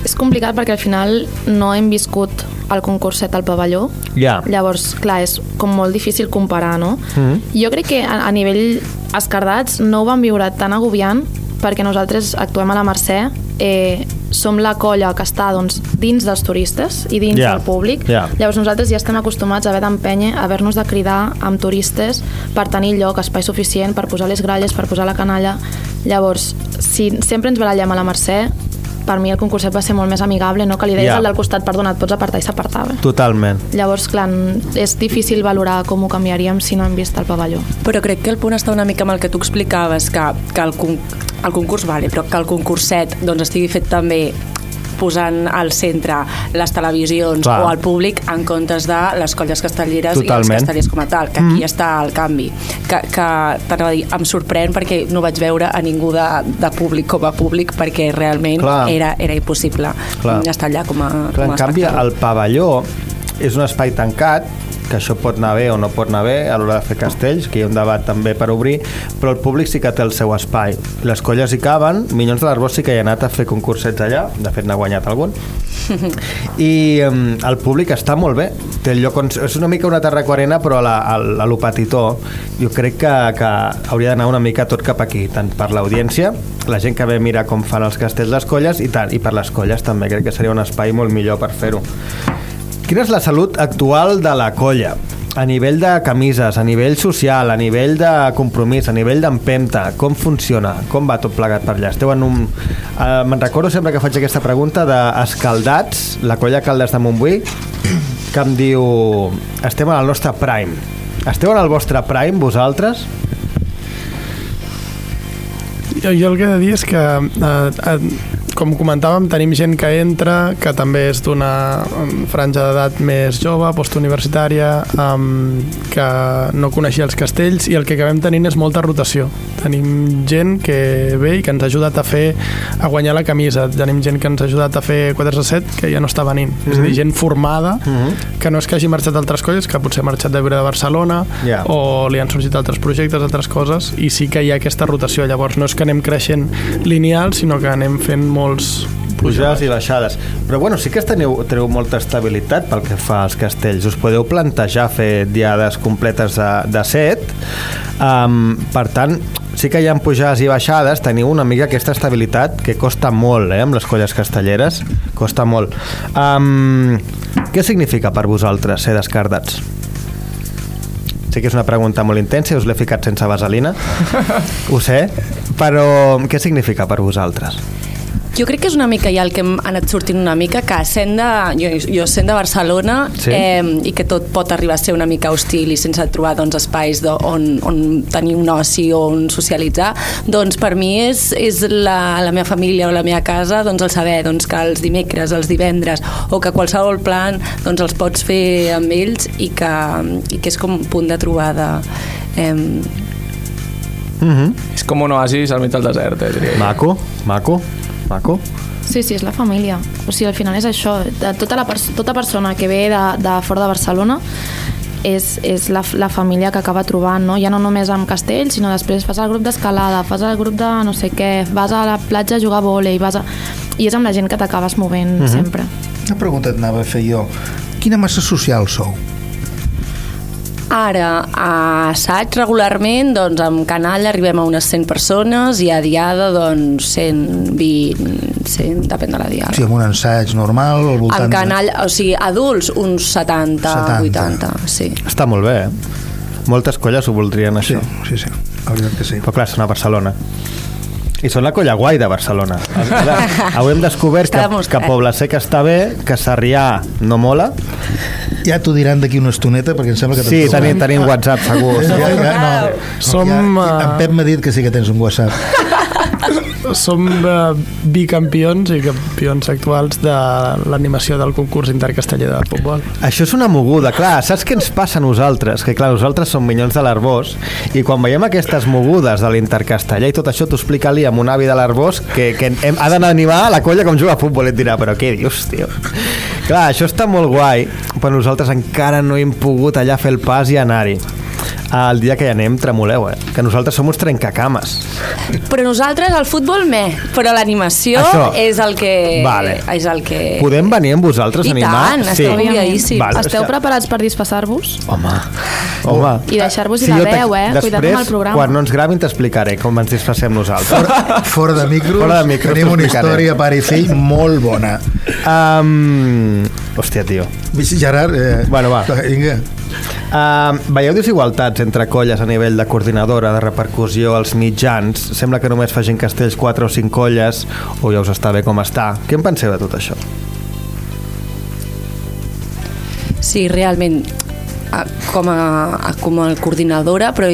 És complicat perquè al final no hem viscut el concurset al pavelló. Ja. Llavors, clar, és com molt difícil comparar, no? Mhm. Jo crec que a, a nivell escardats no ho vam viure tan agobiant perquè nosaltres actuem a la Mercè, eh, som la colla que està doncs, dins dels turistes i dins Ja, del públic. ja. Llavors nosaltres ja estem acostumats a haver d'empènyer, a haver-nos de cridar amb turistes per tenir lloc, espai suficient, per posar les gralles, per posar la canalla. Llavors, si sempre ens barallem a la Mercè, per mi el concurset va ser molt més amigable, no? que li deies Ja. al del costat, perdona, et pots apartar i s'apartava. Totalment. Llavors, clar, és difícil valorar com ho canviaríem si no hem vist el pavelló. Però crec que el punt està una mica amb el que tu explicaves, que, que el, con el concurs vale, però que el concurset doncs, estigui fet també posant al centre les televisions Clar. o el públic en comptes de les colles castelleres i els Totalment. castellers com a tal, que aquí està el canvi que, que t'anava a dir, em sorprèn perquè no vaig veure a ningú de, de públic com a públic perquè realment Clar. era, era impossible Clar. estar allà com a, Clar, com en a canvi, espectador. el pavelló és un espai tancat que això pot anar bé o no pot anar bé a l'hora de fer castells, que hi ha un debat també per obrir, però el públic sí que té el seu espai. Les colles hi caben, Minyons de l'Arbós sí que hi ha anat a fer concursets allà, de fet n'ha guanyat algun, i um, el públic està molt bé té el lloc on, és una mica una terra quarena però a, la, a, a lo petitó. Jo crec que, que hauria d'anar una mica tot cap aquí, tant per l'audiència la gent que ve a mirar com fan els castells les colles i, tant, i per les colles també. Crec que seria un espai molt millor per fer-ho Quina és la salut actual de la colla? A nivell de camises, a nivell social, a nivell de compromís, a nivell d'empenta, com funciona? Com va tot plegat per allà? Esteu en un... Uh, Me'n recordo sempre que faig aquesta pregunta d'Escaldats, la colla Caldes de Montbui, que em diu... Estem en el nostre prime. Esteu en el vostre prime, vosaltres? Jo, jo el que he de dir és que, eh, eh, com comentàvem, tenim gent que entra, que també és d'una um, franja d'edat més jove, postuniversitària, um, que no coneixia els castells, i el que acabem tenint és molta rotació. Tenim gent que ve i que ens ha ajudat a fer a guanyar la camisa, tenim gent que ens ha ajudat a fer 4 a 7 que ja no està venint. Mm -hmm. És a dir, gent formada, mm -hmm. que no és que hagi marxat d'altres colles, que potser ha marxat de viure de Barcelona, Ja. o li han sorgit altres projectes, altres coses, i sí que hi ha aquesta rotació. Llavors no és que anem creixent lineal, sinó que anem fent molts Pujades i baixades. Però bueno, sí que teniu, teniu molta estabilitat pel que fa als castells. Us podeu plantejar fer diades completes de, de set. Um, per tant, sí que hi ha pujades i baixades, teniu una mica aquesta estabilitat que costa molt, eh, amb les colles castelleres. Costa molt. Um, què significa per vosaltres ser descardats? Sé que és una pregunta molt intensa, us l'he ficat sense vaselina, ho sé, però què significa per vosaltres? Jo crec que és una mica ja el que hem anat sortint una mica, que sent de, jo, jo sent de Barcelona Sí. eh, i que tot pot arribar a ser una mica hostil i sense trobar doncs, espais de, on, on tenir un oci o on socialitzar, doncs per mi és, és la, la meva família o la meva casa doncs, el saber doncs, que els dimecres, els divendres o que qualsevol plan doncs, els pots fer amb ells i que, i que és com un punt de trobada eh, És com un oasis al mig del desert, eh, diria. Maco, maco, maco. Sí, sí, és la família. O sigui, al final és això. De tota, la pers tota persona que ve de, de fora de Barcelona és, és la, la família que acaba trobant, no? Ja no només amb castells, sinó després fas el grup d'escalada, fas el grup de no sé què, vas a la platja a jugar a vòlei, vas a... i és amb la gent que t'acabes movent uh -huh. sempre. Una pregunta et anava a fer jo. Quina massa social sou? Ara, a assaig regularment, doncs amb canalla arribem a unes 100 persones i a diada, doncs 120, 100, depèn de la O diada. sigui, amb un ensaig normal al voltant Amb canalla, o sigui, adults, uns 70, 70. 80, sí. Està molt bé, eh? Moltes colles ho voldrien, De... això. Sí, sí, sí. La veritat que sí. Però clar, són a Barcelona. I són la colla guai de Barcelona. Ara, Avui hem descobert que, que Pobla Seca està bé, que Sarrià no mola. Ja t'ho diran d'aquí una estoneta, perquè em sembla que... Sí, te'n tenim, tenim WhatsApp, segur. Ja, ja, no, Som, ja, eh, en Pep m'ha dit que sí que tens un WhatsApp. Som uh, bicampions i campions actuals de l'animació del concurs intercasteller de futbol. Això és una moguda, clar, saps què ens passa a nosaltres? Que clar, nosaltres som minyons de l'Arbós i quan veiem aquestes mogudes de l'intercastellà i tot això, t'ho explica-li amb un avi de l'Arbós que, que hem, ha d'anar a animar la colla com juga a futbol i et dirà, però què dius, tio? Clar, això està molt guai, però nosaltres encara no hem pogut allà fer el pas i anar-hi. El dia que hi anem, tremoleu, eh? Que nosaltres som uns trencacames. Però nosaltres, el futbol, me, però l'animació és el que... Vale. És el que... Podem venir amb vosaltres a I animar? tant, esteu convidadíssims. Vale, Esteu o sigui, preparats per disfressar-vos? Home, home. I deixar-vos-hi la jo te- veu, eh? Després, Cuida't amb el programa. quan no ens gravin, t'explicaré com ens disfressem nosaltres. Fora de micros, Fora de micros, tenim una història pare i fill molt bona. Um, hòstia, tio. Gerard, eh, Bueno, va. Vinga. Uh, veieu desigualtats entre colles a nivell de coordinadora, de repercussió, als mitjans? Sembla que només facin castells 4 o 5 colles, o ja us està bé com està. Què en penseu de tot això? Sí, realment com a, a, com a coordinadora, però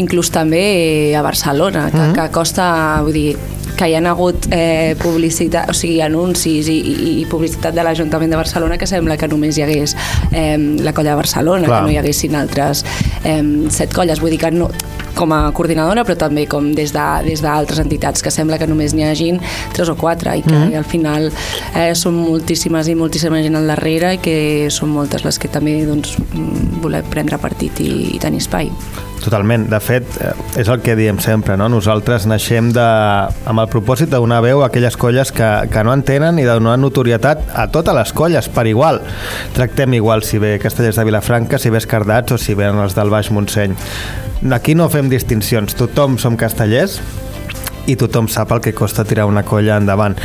inclús també a Barcelona, que, mm -hmm. que costa, vull dir, que hi ha hagut eh, publicitat, o sigui, anuncis i, i, i publicitat de l'Ajuntament de Barcelona que sembla que només hi hagués eh, la colla de Barcelona, Clar. que no hi haguessin altres eh, set colles. Vull dir que no, com a coordinadora, però també com des de- des d'altres de, entitats, que sembla que només n'hi hagin tres o quatre i que mm. al final eh, són moltíssimes i moltíssima gent al darrere i que són moltes les que també doncs, mm, volem prendre partit i, i tenir espai. Totalment. De fet, eh, és el que diem sempre, no? Nosaltres naixem de, amb el propòsit de donar veu a aquelles colles que, que no en tenen i de donar notorietat a totes les colles per igual. Tractem igual si ve Castellers de Vilafranca, si ve Escardats o si venen els del Baix Montseny. Aquí no fem distincions. Tothom som castellers i tothom sap el que costa tirar una colla endavant.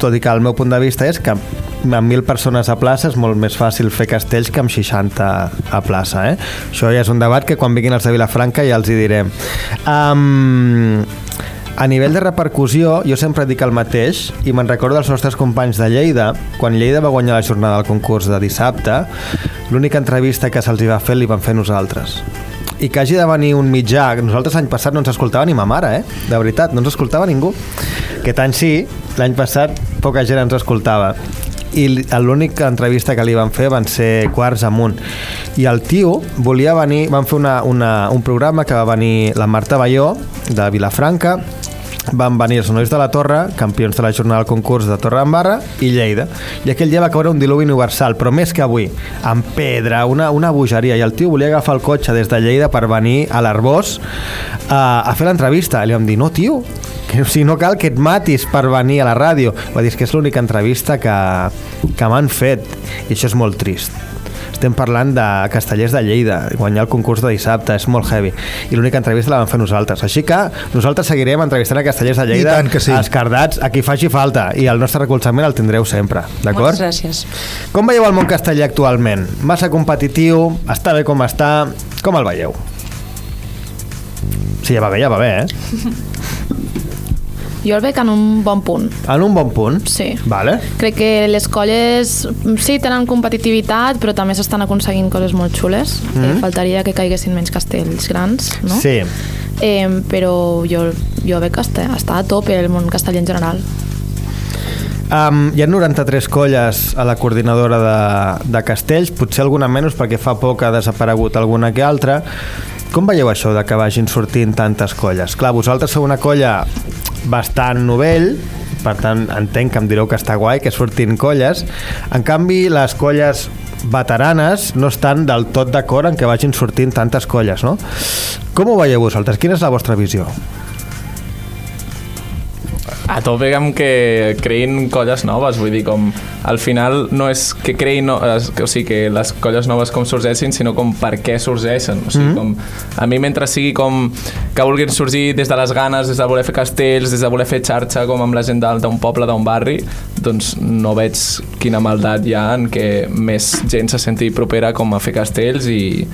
Tot i que el meu punt de vista és que amb 1.000 persones a plaça és molt més fàcil fer castells que amb 60 a plaça. Eh? Això ja és un debat que quan vinguin els de Vilafranca ja els hi direm. Um, a nivell de repercussió, jo sempre dic el mateix i me'n recordo dels nostres companys de Lleida, quan Lleida va guanyar la jornada del concurs de dissabte, l'única entrevista que se'ls va fer li van fer nosaltres i que hagi de venir un mitjà nosaltres l'any passat no ens escoltava ni ma mare eh? de veritat, no ens escoltava ningú aquest any sí, l'any passat poca gent ens escoltava i l'única entrevista que li van fer van ser quarts amunt. I el tio volia venir van fer una, una, un programa que va venir la Marta Balló de Vilafranca van venir els nois de la Torre, campions de la jornada del concurs de Torre d'Embarra i Lleida. I aquell dia va caure un diluvi universal, però més que avui, amb pedra, una, una bogeria, i el tio volia agafar el cotxe des de Lleida per venir a l'Arbós a, a fer l'entrevista. I li vam dir, no, tio, que si no cal que et matis per venir a la ràdio. Va dir, és que és l'única entrevista que, que m'han fet, i això és molt trist. Estem parlant de Castellers de Lleida, guanyar el concurs de dissabte, és molt heavy. I l'única entrevista la vam fer nosaltres. Així que nosaltres seguirem entrevistant a Castellers de Lleida, tant que sí. a Escardats, a qui faci falta, i el nostre recolzament el tindreu sempre, d'acord? Moltes gràcies. Com veieu el món casteller actualment? Massa competitiu? Està bé com està? Com el veieu? Sí, ja va bé, ja va bé, eh? Jo el veig en un bon punt. En un bon punt? Sí. Vale. Crec que les colles mm, sí tenen competitivitat, però també s'estan aconseguint coses molt xules. Mm. Eh, faltaria que caiguessin menys castells grans, no? Sí. Eh, però jo, jo veig que està, està a tope el món casteller en general. Um, hi ha 93 colles a la coordinadora de, de castells, potser alguna menys perquè fa poc ha desaparegut alguna que altra. Com veieu això de que vagin sortint tantes colles? Clar, vosaltres sou una colla bastant novell, per tant entenc que em direu que està guai que surtin colles. En canvi, les colles veteranes no estan del tot d'acord en que vagin sortint tantes colles, no? Com ho veieu vosaltres? Quina és la vostra visió? A tope amb que creïn colles noves, vull dir, com al final no és que creïn, no, que, o sigui, que les colles noves com sorgeixin, sinó com per què sorgeixen. O sigui, mm -hmm. com, a mi mentre sigui com que vulguin sorgir des de les ganes, des de voler fer castells, des de voler fer xarxa com amb la gent d'un poble, d'un barri, doncs no veig quina maldat hi ha en que més gent se senti propera com a fer castells i,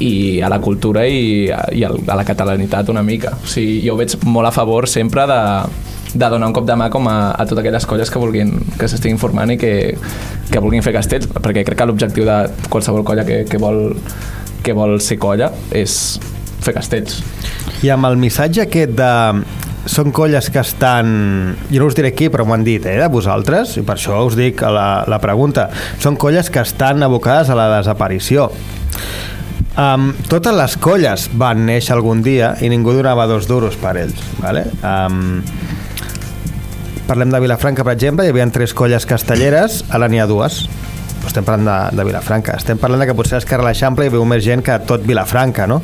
i a la cultura i, i a la catalanitat una mica. O sigui, jo ho veig molt a favor sempre de, de donar un cop de mà com a, a totes aquelles colles que vulguin que s'estiguin formant i que, que vulguin fer castells, perquè crec que l'objectiu de qualsevol colla que, que, vol, que vol ser colla és fer castells. I amb el missatge aquest de són colles que estan jo no us diré qui però m'ho han dit eh, de vosaltres i per això us dic la, la pregunta són colles que estan abocades a la desaparició Um, totes les colles van néixer algun dia i ningú donava dos duros per ells vale? um, parlem de Vilafranca per exemple. Hi havia tres colles castelleres. Ara n'hi ha dues. Estem parlant de, de Vilafranca. Estem parlant de que potser a Esquerra l'Eixample hi veu més gent que tot Vilafranca no?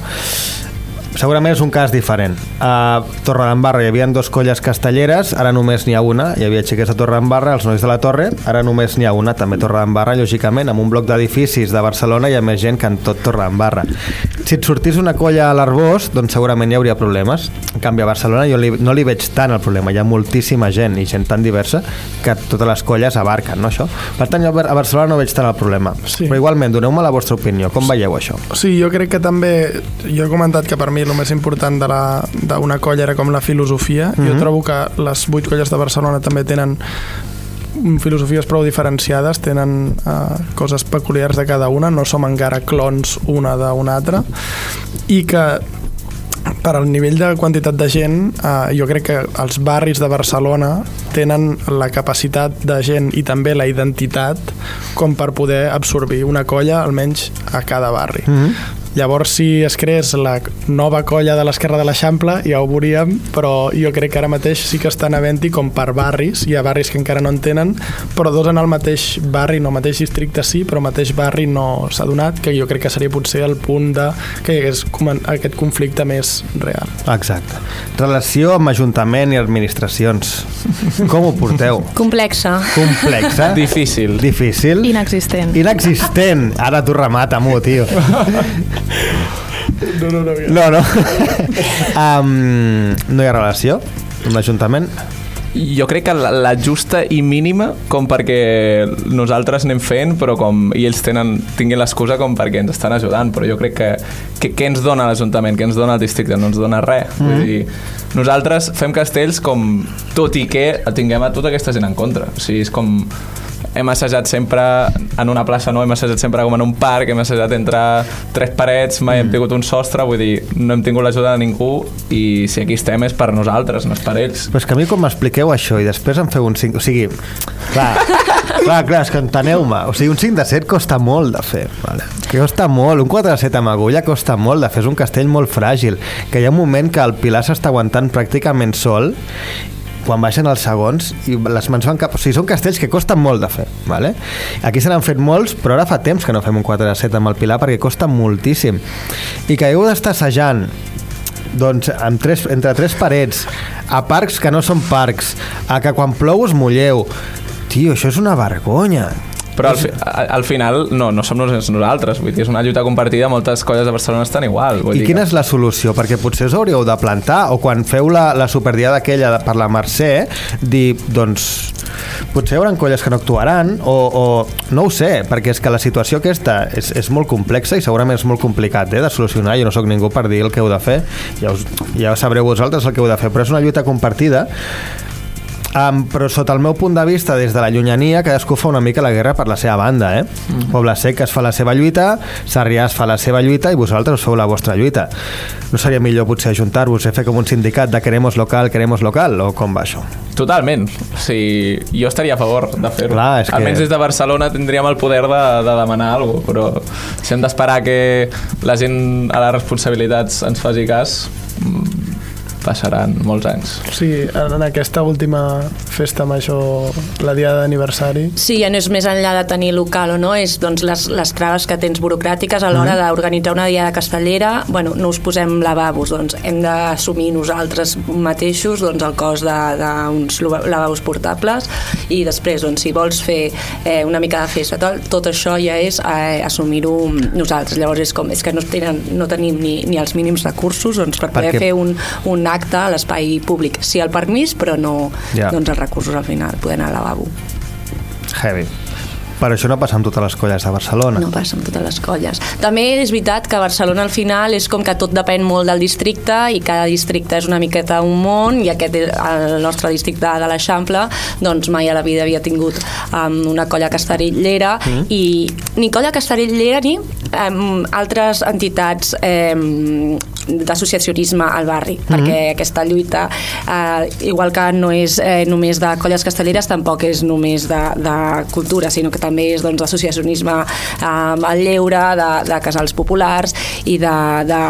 Segurament és un cas diferent. A Torredembarra hi havia dos colles castelleres, ara només n'hi ha una. Hi havia xiquets de Torredembarra, els nois de la Torre, ara només n'hi ha una, també Torredembarra, lògicament, amb un bloc d'edificis de Barcelona hi ha més gent que en tot Torredembarra. Si et sortís una colla a l'Arbós, doncs segurament hi hauria problemes. En canvi, a Barcelona jo li, no li veig tant el problema. Hi ha moltíssima gent i gent tan diversa que totes les colles abarquen, no, això? Per tant, jo a Barcelona no veig tant el problema. Sí. Però igualment, doneu-me la vostra opinió. Com veieu això? Sí, jo crec que també... Jo he comentat que per mi el més important d'una colla era com la filosofia. Jo Mhm. trobo que les vuit colles de Barcelona també tenen mm, filosofies prou diferenciades, tenen uh, coses peculiars de cada una, no som encara clons una d'una altra, i que per al nivell de quantitat de gent, eh, jo crec que els barris de Barcelona tenen la capacitat de gent i també la identitat com per poder absorbir una colla, almenys a cada barri. Mhm. Llavors, si es creés la nova colla de l'Esquerra de l'Eixample, ja ho veuríem, però jo crec que ara mateix sí que estan havent-hi com per barris, hi ha barris que encara no en tenen, però dos en el mateix barri, no mateix districte sí, però mateix barri no s'ha donat, que jo crec que seria potser el punt de que hi hagués aquest conflicte més real. Exacte. Relació amb Ajuntament i administracions. Com ho porteu? Complexa. Complexa? Difícil. Difícil? Inexistent. Inexistent. Ara tu remata, mu, tio. No, no, no. No, no. um, no hi ha relació amb l'Ajuntament? Jo crec que la, la justa i mínima com perquè nosaltres anem fent però com i ells tenen, tinguin l'excusa com perquè ens estan ajudant però jo crec que, que què ens dona l'Ajuntament, què ens dona el districte? No ens dona res mm. vull dir, nosaltres fem castells com tot i que tinguem a tota aquesta gent en contra o sigui, és com hem assajat sempre en una plaça no, hem assajat sempre com en un parc, hem assajat entre tres parets, mai mm. hem tingut un sostre, vull dir, no hem tingut l'ajuda de ningú i si aquí estem és per nosaltres, no és per ells. Però és que a mi com m'expliqueu això i després em feu un 5... O sigui, clar, clar, clar, és que enteneu-me. O sigui, un 5 de 7 costa molt de fer. Vale? Que costa molt. Un 4 de 7 amb agulla costa molt de fer. És un castell molt fràgil. Que hi ha un moment que el pilar s'està aguantant pràcticament sol quan baixen els segons i les mans van cap... O sigui, són castells que costen molt de fer, vale? Aquí se n'han fet molts, però ara fa temps que no fem un 4 de 7 amb el Pilar perquè costa moltíssim. I que heu d'estar assajant doncs, amb tres, entre tres parets, a parcs que no són parcs, a que quan plou us mulleu. Tio, això és una vergonya. Però al, fi, a- al final no, no som nosaltres, vull dir, és una lluita compartida, moltes colles de Barcelona estan igual. Vull I dir quina que- és la solució? Perquè potser us hauríeu de plantar o quan feu la, la superdiada aquella de- per la Mercè, dir, doncs, potser hi haurà colles que no actuaran o, o no ho sé, perquè és que la situació aquesta és, és molt complexa i segurament és molt complicat eh, de solucionar, jo no sóc ningú per dir el que heu de fer, ja, us, ja sabreu vosaltres el que heu de fer, però és una lluita compartida Um, però sota el meu punt de vista, des de la llunyania, cadascú fa una mica la guerra per la seva banda, eh? Mm. Poble Sec es fa la seva lluita, Sarrià es fa la seva lluita i vosaltres feu la vostra lluita. No seria millor potser ajuntar-vos i fer com un sindicat de queremos local, queremos local, o com va això? Totalment. O sigui, jo estaria a favor de fer-ho. És que- Almenys des de Barcelona tindríem el poder de, de demanar alguna cosa, però si hem d'esperar que la gent a les responsabilitats ens faci cas, mm, passaran molts anys. Sí, en aquesta última festa major, la dia d'aniversari, Sí, ja no és més enllà de tenir local o no, és doncs, les, les traves que tens burocràtiques a l'hora d'organitzar una diada castellera. Bueno, no us posem lavabos, doncs hem d'assumir nosaltres mateixos doncs, el cost de- d'uns lavabos portables i després, doncs, si vols fer eh, una mica de festa, tot, tot això ja és eh, assumir-ho nosaltres. Llavors és com, és que no, tenen, no tenim ni, ni els mínims recursos doncs, per poder Perquè- fer un, un acte a l'espai públic. Sí, el permís, però no Ja. doncs, els recursos al final, poder anar al lavabo. Heavy. Però això no passa amb totes les colles de Barcelona. No passa amb totes les colles. També és veritat que Barcelona al final és com que tot depèn molt del districte i cada districte és una miqueta un món i aquest és el nostre districte de l'Eixample doncs mai a la vida havia tingut um, una colla castellera mm. i ni colla castellera ni um, altres entitats um, d'associacionisme al barri, mm. perquè aquesta lluita eh, igual que no és eh, només de colles castelleres tampoc és només de, de cultura, sinó que també és doncs, d'associacionisme eh, al lleure, de, de casals populars i de, de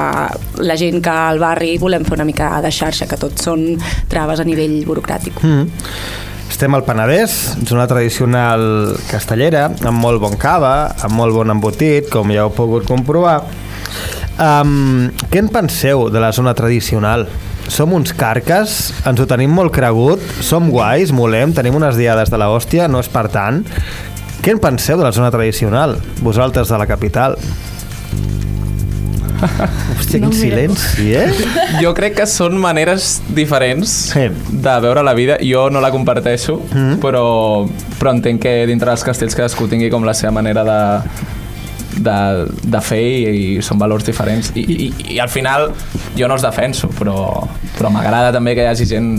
la gent que al barri volem fer una mica de xarxa, que tot són traves a nivell burocràtic. Mm. Estem al Penedès, zona tradicional castellera, amb molt bon cava, amb molt bon embotit, com ja heu pogut comprovar. Um, què en penseu de la zona tradicional? Som uns carques, ens ho tenim molt cregut, som guais, molem, tenim unes diades de la hòstia, no és per tant. Què en penseu de la zona tradicional, vosaltres de la capital? Hòstia, quin silenci, eh? Jo crec que són maneres diferents Sí. de veure la vida. Jo no la comparteixo, mm. però, però entenc que dintre dels castells cadascú tingui com la seva manera de, de, de fer i, i són valors diferents. I, i, I al final jo no els defenso, però, però m'agrada també que hi hagi gent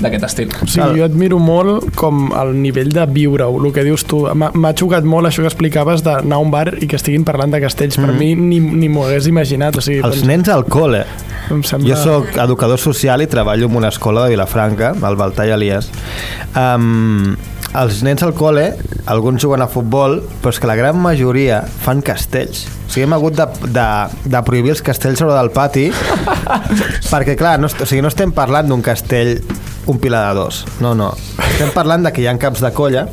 d'aquest estil. O sigui, jo admiro molt com el nivell de viure-ho, el que dius tu. M'ha xocat molt això que explicaves d'anar a un bar i que estiguin parlant de castells. Per mi ni, ni m'ho hagués imaginat. O sigui, Els doncs, nens al col·le. em sembla... Jo sóc educador social i treballo en una escola de Vilafranca, al Baltà i Elias. Um, els nens al col·le, alguns juguen a futbol, però és que la gran majoria fan castells. O sigui, hem hagut de, de, de prohibir els castells sobre del pati perquè, clar, no, o sigui, no estem parlant d'un castell un pilar de dos. No, no. Estem parlant de que hi ha caps de colla,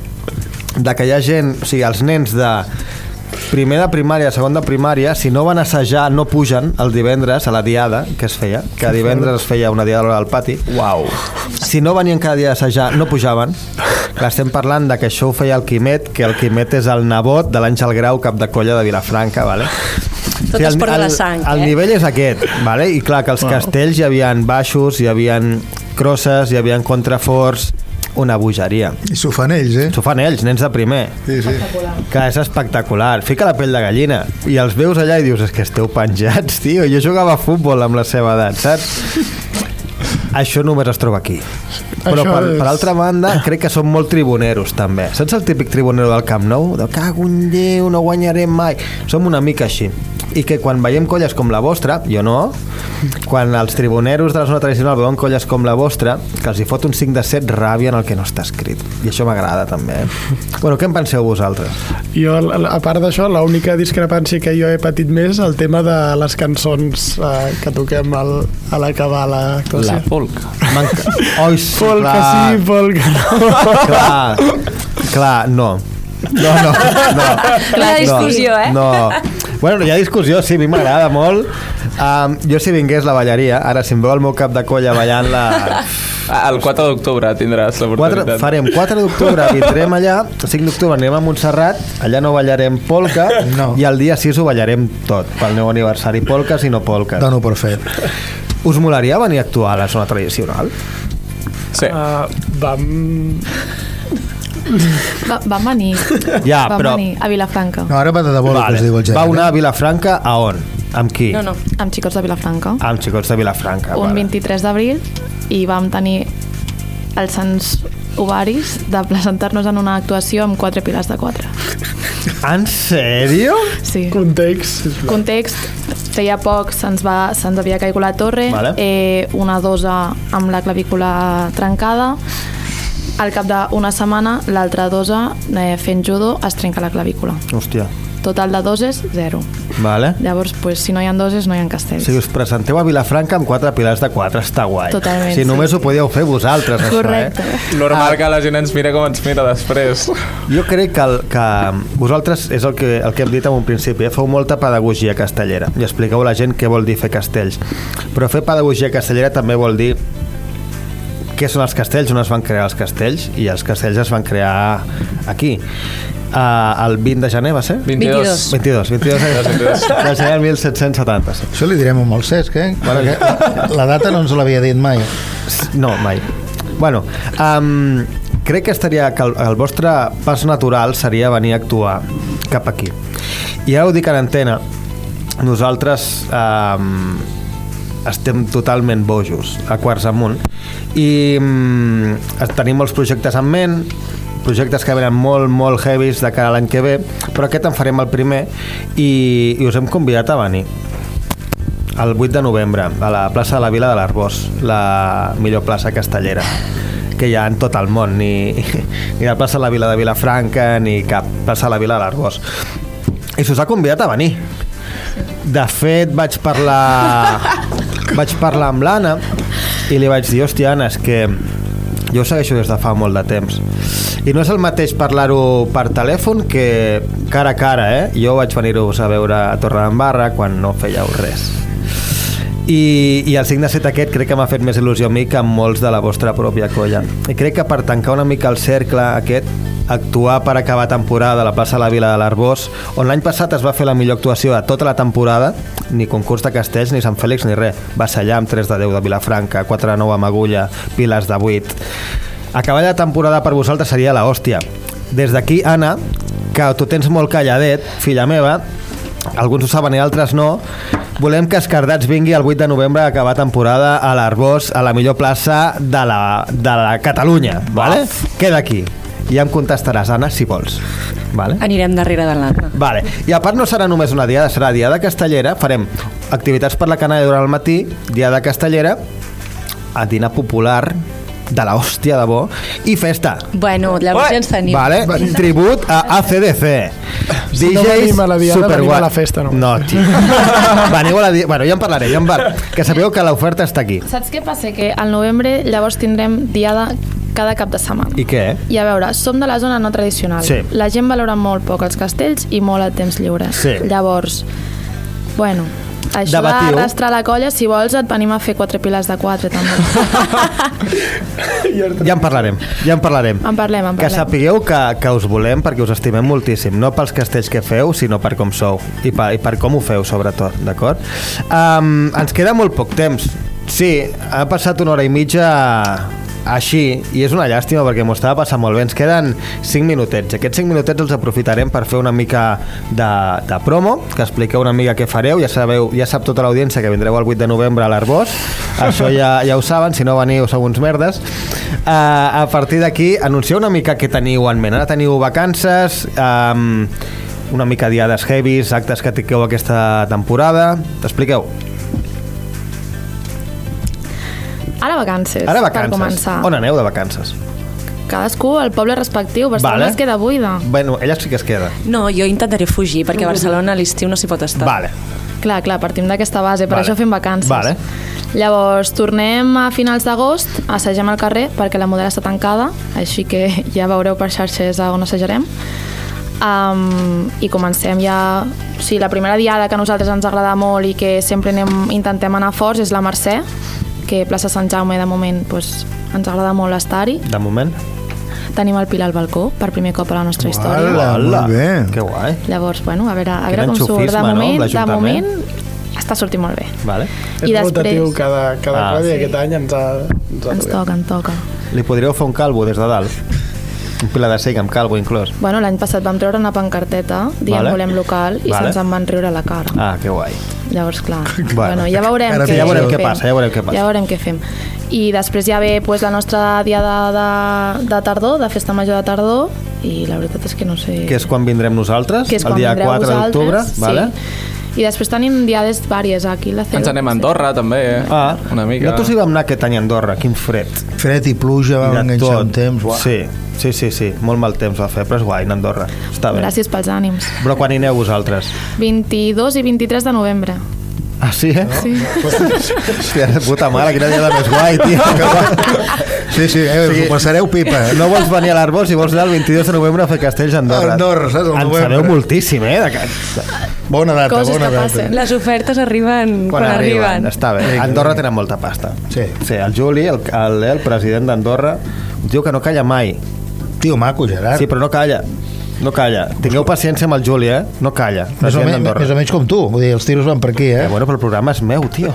de que hi ha gent, o sigui, els nens de primer de primària, segon de primària, si no van assajar, no pugen el divendres a la diada que es feia, que divendres es feia una diada al pati. Uau. Si no venien cada dia a assajar, no pujaven. Clar, estem parlant de que això ho feia el Quimet, que el Quimet és el nebot de l'Àngel Grau, cap de colla de Vilafranca, vale? Tot es porta la sang, el eh? nivell és aquest, vale? i clar que els castells hi havia baixos, hi havia crosses, hi havia contraforts, una bogeria. I s'ho fan ells, eh? S'ho fan ells, nens de primer. Sí, sí. Que és espectacular. Fica la pell de gallina i els veus allà i dius, és que esteu penjats, tio. Jo jugava a futbol amb la seva edat, saps? Això només es troba aquí. Però Això per, és- per altra banda, crec que són molt tribuneros també. Saps el típic tribunero del Camp Nou? De cago en Déu, no guanyarem mai. Som una mica així. I que quan veiem colles com la vostra, jo no, quan els tribuneros de la zona tradicional veuen colles com la vostra, que els hi fot un 5 de 7 ràbia en el que no està escrit. I això m'agrada també. Eh? Bueno, què en penseu vosaltres? Jo, a part d'això, l'única discrepància que jo he patit més és el tema de les cançons eh, que toquem al, a l'acabar l'actuació. La polca. Manca... Oi, sí, Polca clar, sí, polca no. clar, clar, no. No, no, no. La discussió, eh? No. Bueno, hi ha discussió, sí, a mi m'agrada molt. Um, jo si vingués la ballaria, ara si em veu el meu cap de colla ballant-la... Ah, El 4 d'octubre tindràs l'oportunitat. farem 4 d'octubre, vindrem allà, 5 d'octubre anirem a Montserrat, allà no ballarem polca, No. i el dia 6 ho ballarem tot, pel meu aniversari, polques i no polques. Dono per fet. Us molaria venir a actuar a la zona tradicional? Sí. Uh, vam... Va, vam venir. Ja, vam però- venir a Vilafranca. No, ara va de debò el que es diu el gènere. Va anar a Vilafranca a on? Amb qui? No, no. Amb xicots de Vilafranca. Amb xicots de Vilafranca. un vale. 23 d'abril i vam tenir els sants ovaris de presentar-nos en una actuació amb quatre pilars de quatre. En sèrio? Sí. Context. sisplau. Context, feia poc se'ns va, se'ns havia caigut la torre, Vale. eh, una dosa amb la clavícula trencada, al cap d'una setmana l'altra dosa eh, fent judo es trenca la clavícula. Hòstia. Total de doses, zero. Vale. Llavors, pues, si no hi ha doses, no hi ha castells. sigui, us presenteu a Vilafranca amb quatre pilars de quatre, està guai. Totalment, Si sí, només sí. ho podíeu fer vosaltres, Correcte. això, eh? Normal que la gent ens mira com ens mira després. Jo crec que, el, que vosaltres, és el que, el que hem dit en un principi, eh? feu molta pedagogia castellera i expliqueu a la gent què vol dir fer castells. Però fer pedagogia castellera també vol dir què són els castells, on es van crear els castells, i els castells es van crear aquí. Uh, el 20 de gener va ser? 22. 22, 22 de gener del 1770. sí. Això li direm amb el Cesc, eh? Bueno, que la data no ens l'havia dit mai. No, mai. Bueno, um, crec que estaria que el, el vostre pas natural seria venir a actuar cap aquí. I ara ho dic en antena, nosaltres um, estem totalment bojos a quarts amunt i um, tenim molts projectes en ment projectes que venen molt, molt heavies de cara a l'any que ve, però aquest en farem el primer i, i us hem convidat a venir. El 8 de novembre a la plaça de la Vila de l'Arbós la millor plaça castellera que hi ha en tot el món. Ni, ni la plaça de la Vila de Vilafranca ni cap plaça de la Vila de l'Arbós i s'us ha convidat a venir. De fet vaig parlar vaig parlar amb l'Anna i li vaig dir, hòstia Anna, és que jo segueixo des de fa molt de temps I no és el mateix parlar-ho per telèfon que cara a cara, eh? Jo vaig venir-vos a veure a Torredembarra quan no fèieu res. I, i el 5 de 7 aquest crec que m'ha fet més il·lusió a mi que amb molts de la vostra pròpia colla. I crec que per tancar una mica el cercle aquest, actuar per acabar temporada a la plaça de la Vila de l'Arbós, on l'any passat es va fer la millor actuació de tota la temporada, ni concurs de castells, ni Sant Fèlix, ni res. Va ser allà amb 3 de 10 de Vilafranca, 4 de 9 amb Agulla, Piles de 8. Acabar la temporada per vosaltres seria la hòstia. Des d'aquí, Anna, que tu tens molt calladet, filla meva, alguns ho saben i altres no, volem que Escardats vingui el 8 de novembre a acabar temporada a l'Arbós, a la millor plaça de la, de la Catalunya, vale? Queda aquí. I ja em contestaràs, Anna, si vols. Vale? Anirem darrere de l'Anna. Vale. I a part no serà només una diada, serà diada castellera. Farem activitats per la canalla durant el matí, diada castellera, a dinar popular de la hòstia de bo i festa. Bueno, llavors ja ens tenim. Vale? Tribut a ACDC. Si no venim a la diada, venim a la festa, no? No, tio. Veniu a la diada... Bueno, ja en parlaré, ja en par... Que sapigueu que l'oferta està aquí. Saps què passa? Que al novembre llavors tindrem diada cada cap de setmana. I què? I a veure, som de la zona no tradicional. Sí. La gent valora molt poc els castells i molt el temps lliure. Sí. Llavors, bueno, això Debatiu. d'arrastrar la colla, si vols et venim a fer quatre piles de quatre, també. Ja en parlarem, ja en parlarem. En parlem, en Que parlem. sapigueu que, que us volem perquè us estimem moltíssim, no pels castells que feu, sinó per com sou i per, i per com ho feu, sobretot, d'acord? Um, ens queda molt poc temps. Sí, ha passat una hora i mitja així, i és una llàstima perquè m'ho estava passant molt bé. Ens queden 5 minutets. Aquests 5 minutets els aprofitarem per fer una mica de, de promo, que expliqueu una mica què fareu. Ja sabeu, ja sap tota l'audiència que vindreu el 8 de novembre a l'Arbós. Això ja, ja ho saben, si no veniu sou uns merdes. Uh, a partir d'aquí, anuncieu una mica què teniu en ment. Ara teniu vacances, um, una mica diades heavies, actes que tingueu aquesta temporada. T'expliqueu. Ara vacances, Ara per vacances. començar. On aneu de vacances? Cadascú al poble respectiu, Barcelona Vale. es queda buida. Bueno, ella sí que es queda. No, jo intentaré fugir, perquè a Barcelona a l'estiu no s'hi pot estar. Vale. Clar, clar, partim d'aquesta base, per Vale. això fem vacances. Vale. Llavors, tornem a finals d'agost, assagem al carrer, perquè la model està tancada, així que ja veureu per xarxes on assajarem. Um, I comencem ja... O sigui, la primera diada que a nosaltres ens agrada molt i que sempre anem, intentem anar forts és la Mercè, que plaça Sant Jaume de moment pues, ens agrada molt estar-hi. De moment. Tenim el Pilar al balcó, per primer cop a la nostra història. Hola, molt bé. Que guai. Llavors, bueno, a veure, a veure com surt. De enxufisme, no, moment, de moment està sortint molt bé. Vale. I rotatiu després- cada, cada Ah. Sí. aquest any ens ha, ens ha Ens toca, ens toca. Li podríeu fer un calvo des de dalt? Un pilar de cinc amb calvo inclòs. Bueno, l'any passat vam treure una pancarteta dient Vale. volem local i Vale. se'ns en van riure la cara. Ah, que guai. Llavors, clar, Bueno. bueno, ja veurem, Ara què, ja veurem què passa, ja veurem què passa. Ja veurem què fem. I després ja ve pues, la nostra diada de, de tardor, de festa major de tardor, i la veritat és que no sé... Que és quan vindrem nosaltres, que és el dia vindreu 4 d'octubre. vosaltres, Vale? I després tenim diades vàries aquí. La Ens anem a Andorra, també, eh? Ah, Una mica. Nosaltres hi vam anar aquest any a Andorra, quin fred. Fred i pluja, va I de enganxar un temps. Uah. Sí, sí, sí, sí, molt mal temps va fer, però és guai, anar a Andorra. Està bé. Gràcies pels ànims. Però quan hi aneu vosaltres? 22 i 23 de novembre. Ah, sí, eh? Sí. Hòstia, de puta mare, quina dia més guai, tio. Sí, sí, eh, Sí. sí. passareu pipa. No vols venir a l'Arbós i vols anar el 22 de novembre a fer castells a Andorra. Andorra, saps, al En novembre. sabeu moltíssim, eh? De... Bona data, Coses bona que data. passen. Les ofertes arriben quan, arriben. Està bé. A Andorra tenen molta pasta. Sí. Sí, el Juli, el, el, el president d'Andorra, diu que no calla mai. Tio maco, Gerard. Sí, però no calla. No calla. Tingueu paciència amb el Juli, eh? No calla. més, o d'Andorra. més o menys com tu. Vull dir, els tiros van per aquí, eh? Eh, bueno, però el programa és meu, tio.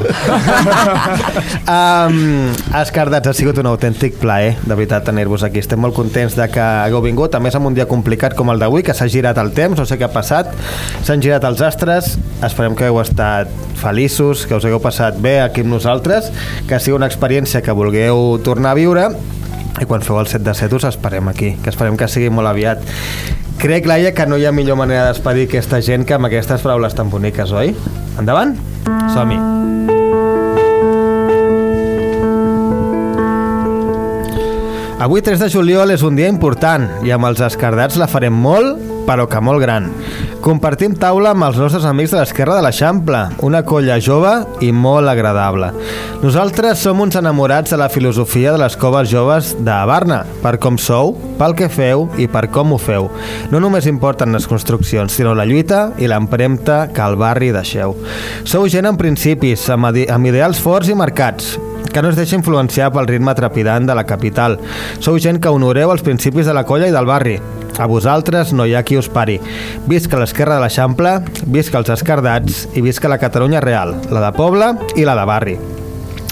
um, Escardats, ha sigut un autèntic plaer, de veritat, tenir-vos aquí. Estem molt contents de que hagueu vingut, a més amb un dia complicat com el d'avui, que s'ha girat el temps, no sé què ha passat, s'han girat els astres, esperem que hagueu estat feliços, que us hagueu passat bé aquí amb nosaltres, que sigui una experiència que vulgueu tornar a viure, i quan feu el 7 de 7 us esperem aquí, que esperem que sigui molt aviat. Crec, Laia, que no hi ha millor manera de despedir aquesta gent que amb aquestes paraules tan boniques, oi? Endavant? Som-hi. Avui, 3 de juliol, és un dia important i amb els escardats la farem molt, però que molt gran. Compartim taula amb els nostres amics de l'Esquerra de l'Eixample, una colla jove i molt agradable. Nosaltres som uns enamorats de la filosofia de les coves joves de Barna, per com sou, pel que feu i per com ho feu. No només importen les construccions, sinó la lluita i l'empremta que al barri deixeu. Sou gent amb principis, amb, amb ideals forts i marcats, que no es deixa influenciar pel ritme trepidant de la capital. Sou gent que honoreu els principis de la colla i del barri. A vosaltres no hi ha qui us pari. Visca l'esquerra de l'Eixample, visca els escardats i visca la Catalunya real, la de poble i la de barri.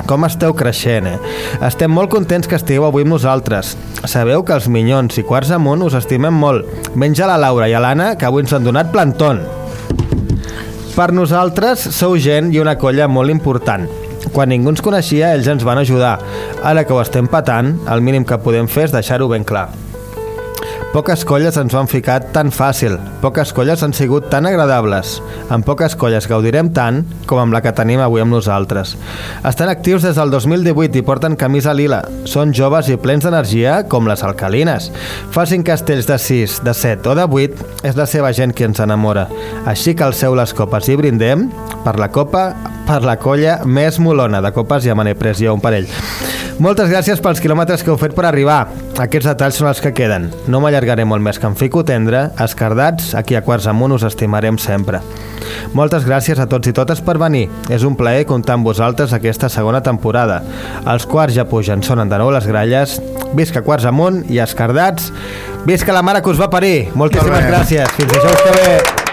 Com esteu creixent, eh? Estem molt contents que estigueu avui amb nosaltres. Sabeu que els minyons i quarts amunt us estimem molt. Menys a la Laura i l'Anna, que avui ens han donat plantón. Per nosaltres sou gent i una colla molt important. Quan ningú ens coneixia, ells ens van ajudar. Ara que ho estem patant, el mínim que podem fer és deixar-ho ben clar. Poques colles ens ho han ficat tan fàcil, poques colles han sigut tan agradables. Amb poques colles gaudirem tant com amb la que tenim avui amb nosaltres. Estan actius des del 2018 i porten camisa lila. Són joves i plens d'energia com les alcalines. Facin castells de 6, de 7 o de 8, és la seva gent qui ens enamora. Així que alceu les copes i brindem per la copa, per la colla més molona de copes, ja me n'he un parell. Moltes gràcies pels quilòmetres que heu fet per arribar. Aquests detalls són els que queden. No m'allargaré molt més que em fico tendre. Escardats, aquí a Quarts Amunt us estimarem sempre. Moltes gràcies a tots i totes per venir. És un plaer comptar amb vosaltres aquesta segona temporada. Els quarts ja pugen, sonen de nou les gralles. Visca Quarts Amunt i Escardats. Visca la mare que us va parir. Moltíssimes gràcies. Fins dijous que ve.